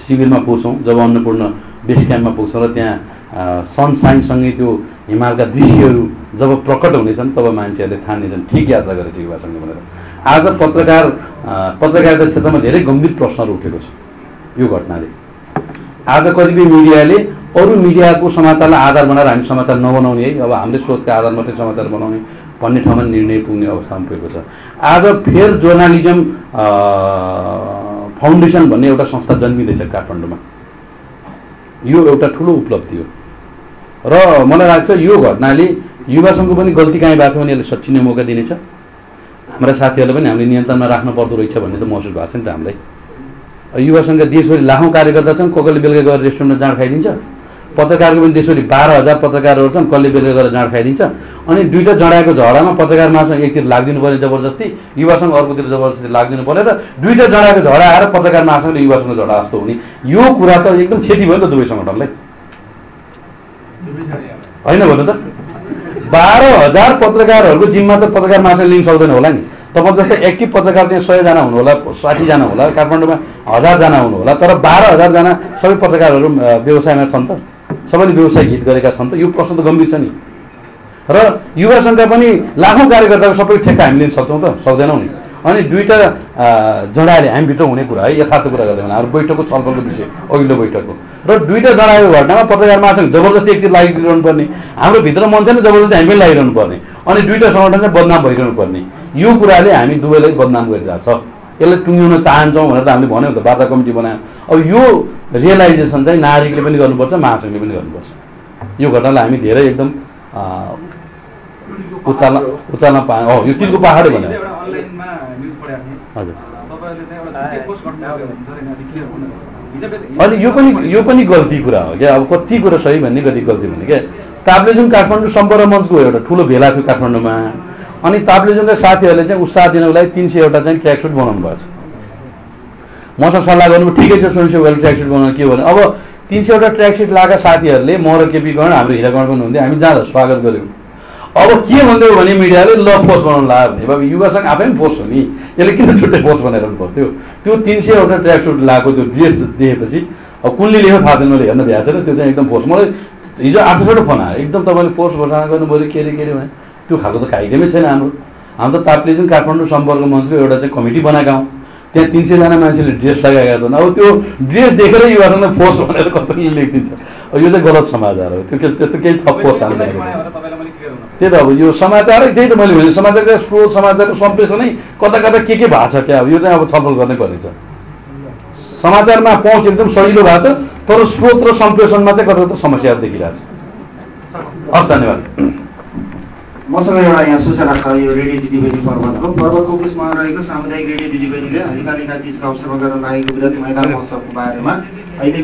शिविरमा पुग्छौँ जब अन्नपूर्ण बेस क्याम्पमा पुग्छौँ र त्यहाँ सनसाइनसँगै त्यो हिमालका दृश्यहरू जब प्रकट हुनेछन् तब मान्छेहरूले ठान्नेछन् ठिक यात्रा गरेछ युवा सङ्घले भनेर। आज पत्रकार पत्रकारिता क्षेत्रमा धेरै गम्भीर प्रश्नहरू उठेको छ यो घटनाले। आज कतिपय मिडियाले अरू मिडियाको समाचारलाई आधार बनाएर हामी समाचार नबनाउने है। अब हामीले स्रोतका आधार मात्रै समाचार बनाउने। भन्ने ठाउँमा निर्णय पुग्ने अवस्थामा पुगेको छ। आज फेर जर्नालिजम फाउन्डेसन भन्ने एउटा संस्था जन्मिँदैछ काठमाडौँमा। यो एउटा ठुलो उपलब्धि हो। र मलाई लाग्छ यो घटनाले युवा सङ्घको पनि गल्ती काहीँ भएको छ भने यसले सचिने मौका दिनेछ। हाम्रा साथीहरूले पनि हामीले नियन्त्रणमा राख्नु पर्दो रहेछ भन्ने त महसुस भएको छ नि त हामीलाई। युवा देशभरि लाखौँ कार्यकर्ता छन् कसले बेलुका गएर रेस्टुरेन्टमा जाँड खाइदिन्छ। पत्रकारको पनि देशभरि बाह्र हजार पत्रकारहरू छन् कसले बेलुका गएर जाँड खाइदिन्छ। अनि दुईवटा जडाएको झगडामा पत्रकार महासङ्घ एकतिर लागिदिनु पर्ने जबरजस्ती युवा सङ्घ अर्कोतिर जबरजस्ती लागिदिनु पर्ने र दुईवटा जडाएको झगडा आएर पत्रकार महासङ्घले युवा सङ्घ झगडा जस्तो हुने। यो कुरा त एकदम क्षति भयो नि त दुवै सङ्गठनलाई। होइन भन्नु त? बाह्र हजार पत्रकारहरूको जिम्मा त पत्रकार महासङ्घ लिन सक्दैन होला नि। तपाईँ जस्तै एक्टिभ पत्रकार त्यहाँ सयजना हुनु होला साठीजना होला काठमाडौँमा हजारजना हुनु होला तर बाह्र हजारजना सबै पत्रकारहरू व्यवसायमा छन् त। सबैले व्यवसाय हित गरेका छन् त यो प्रश्न त गम्भीर छ नि। र युवा सङ्घका पनि लाखौँ कार्यकर्ताको सबै ठेक्का हामी लिन सक्छौँ त सक्दैनौँ नि। अनि दुईवटा जडाले हामीभित्र हुने कुरा है यथार्थ कुरा गर्दै हाम्रो बैठकको छलफलको विषय अघिल्लो बैठकको। र दुईवटा जडाएको घटनामा पत्रकार महासङ्घ जबरजस्ती एकतिर लागिरहनु पर्ने हाम्रो भित्र मन छैन जबरजस्ती हामी पनि लागिरहनु पर्ने अनि दुईवटा सङ्गठन चाहिँ बदनाम भइरहनु पर्ने यो कुराले हामी दुवैलाई बदनाम गरिरहेको छ यसलाई टुङ्ग्याउन चाहन्छौँ भनेर त हामीले भन्यौँ त वार्ता कमिटी बनायौँ। अब यो रियलाइजेसन चाहिँ नागरिकले पनि गर्नुपर्छ महासङ्घले पनि गर्नुपर्छ। यो घटनालाई हामी धेरै एकदम उचाल्न उचाल्न पाए हो यो तिलको पाहाडै भने हजुर। अनि यो पनि यो पनि गल्ती कुरा हो क्या? अब कति कुरा सही भन्ने कति गल्ती भन्ने क्या? ताप्लेजुङ काठमाडौँ सम्पर्क मञ्चको एउटा ठुलो भेला थियो काठमाडौँमा। अनि ताप्लेजुङका साथीहरूले चाहिँ उत्साह दिनको लागि तिन सयवटा चाहिँ ट्र्याक सुट बनाउनु भएको छ। मसँग सल्लाह गर्नु ठिकै छ स्वयं सेवकहरूले ट्र्याक सुट बनाउनु के भने अब तिन सयवटा ट्र्याक सुट लगाएका साथीहरूले म र केपी गण हाम्रो हिरागण पनि हुन्थ्यो हामी जाँदा स्वागत गऱ्यौँ अब के भनिदियो भने मिडियाले ल पोस्ट बनाउनु लाग्यो भने। अब युवासँग आफै पनि पोस्ट हो नि। यसले किन छुट्टै पोस्ट बनाइरहनु पर्थ्यो? त्यो तिन सयवटा ट्र्याक सुट लगाएको त्यो ड्रेस देखेपछि अब कुनले लेख्यो थाहा छैन मैले हेर्न भ्याएको छैन त्यो चाहिँ एकदम पोस्ट। मलाई हिजो आठवटा फोन आयो। एकदम तपाईँले पोस्ट घोषणा गर्नु पऱ्यो के अरे के अरे भने त्यो खालको त काइदेमै छैन हाम्रो। हाम्रो त ताप्लेजुङ काठमाडौँ सम्पर्क मञ्चको एउटा चाहिँ कमिटी बनाएका हौँ। त्यहाँ तिन सयजना मान्छेले ड्रेस लगाएका छन्। अब त्यो ड्रेस देखेर युवासँग पोस्ट भनेर कसैले लेखिदिन्छ। यो चाहिँ गलत समाचार हो। त्यो त्यस्तो केही थप पोस्ट हाल्नु त्यही त अब यो समाचारै त्यही त मैले भने समाचारका स्रोत समाचारको सम्प्रेषणै कता कता के के भएको छ क्या? अब यो चाहिँ अब छलफल गर्नै पर्नेछ समाचारमा पहुँच एकदम सजिलो भएको छ तर स्रोत र सम्प्रेषणमा चाहिँ कता कता समस्याहरू देखिरहेको छ। हस् धन्यवाद। मसँग एउटा यहाँ सूचना छ यो रेडियो दिदीबहिनी पर्वतको। पर्वतको बिचमा रहेको सामुदायिक रेडियो दिदीबहिनीले हरिकालिका तिजका अवसरमा गर्न लागेको वृहत महिला महोत्सवको बारेमा अहिले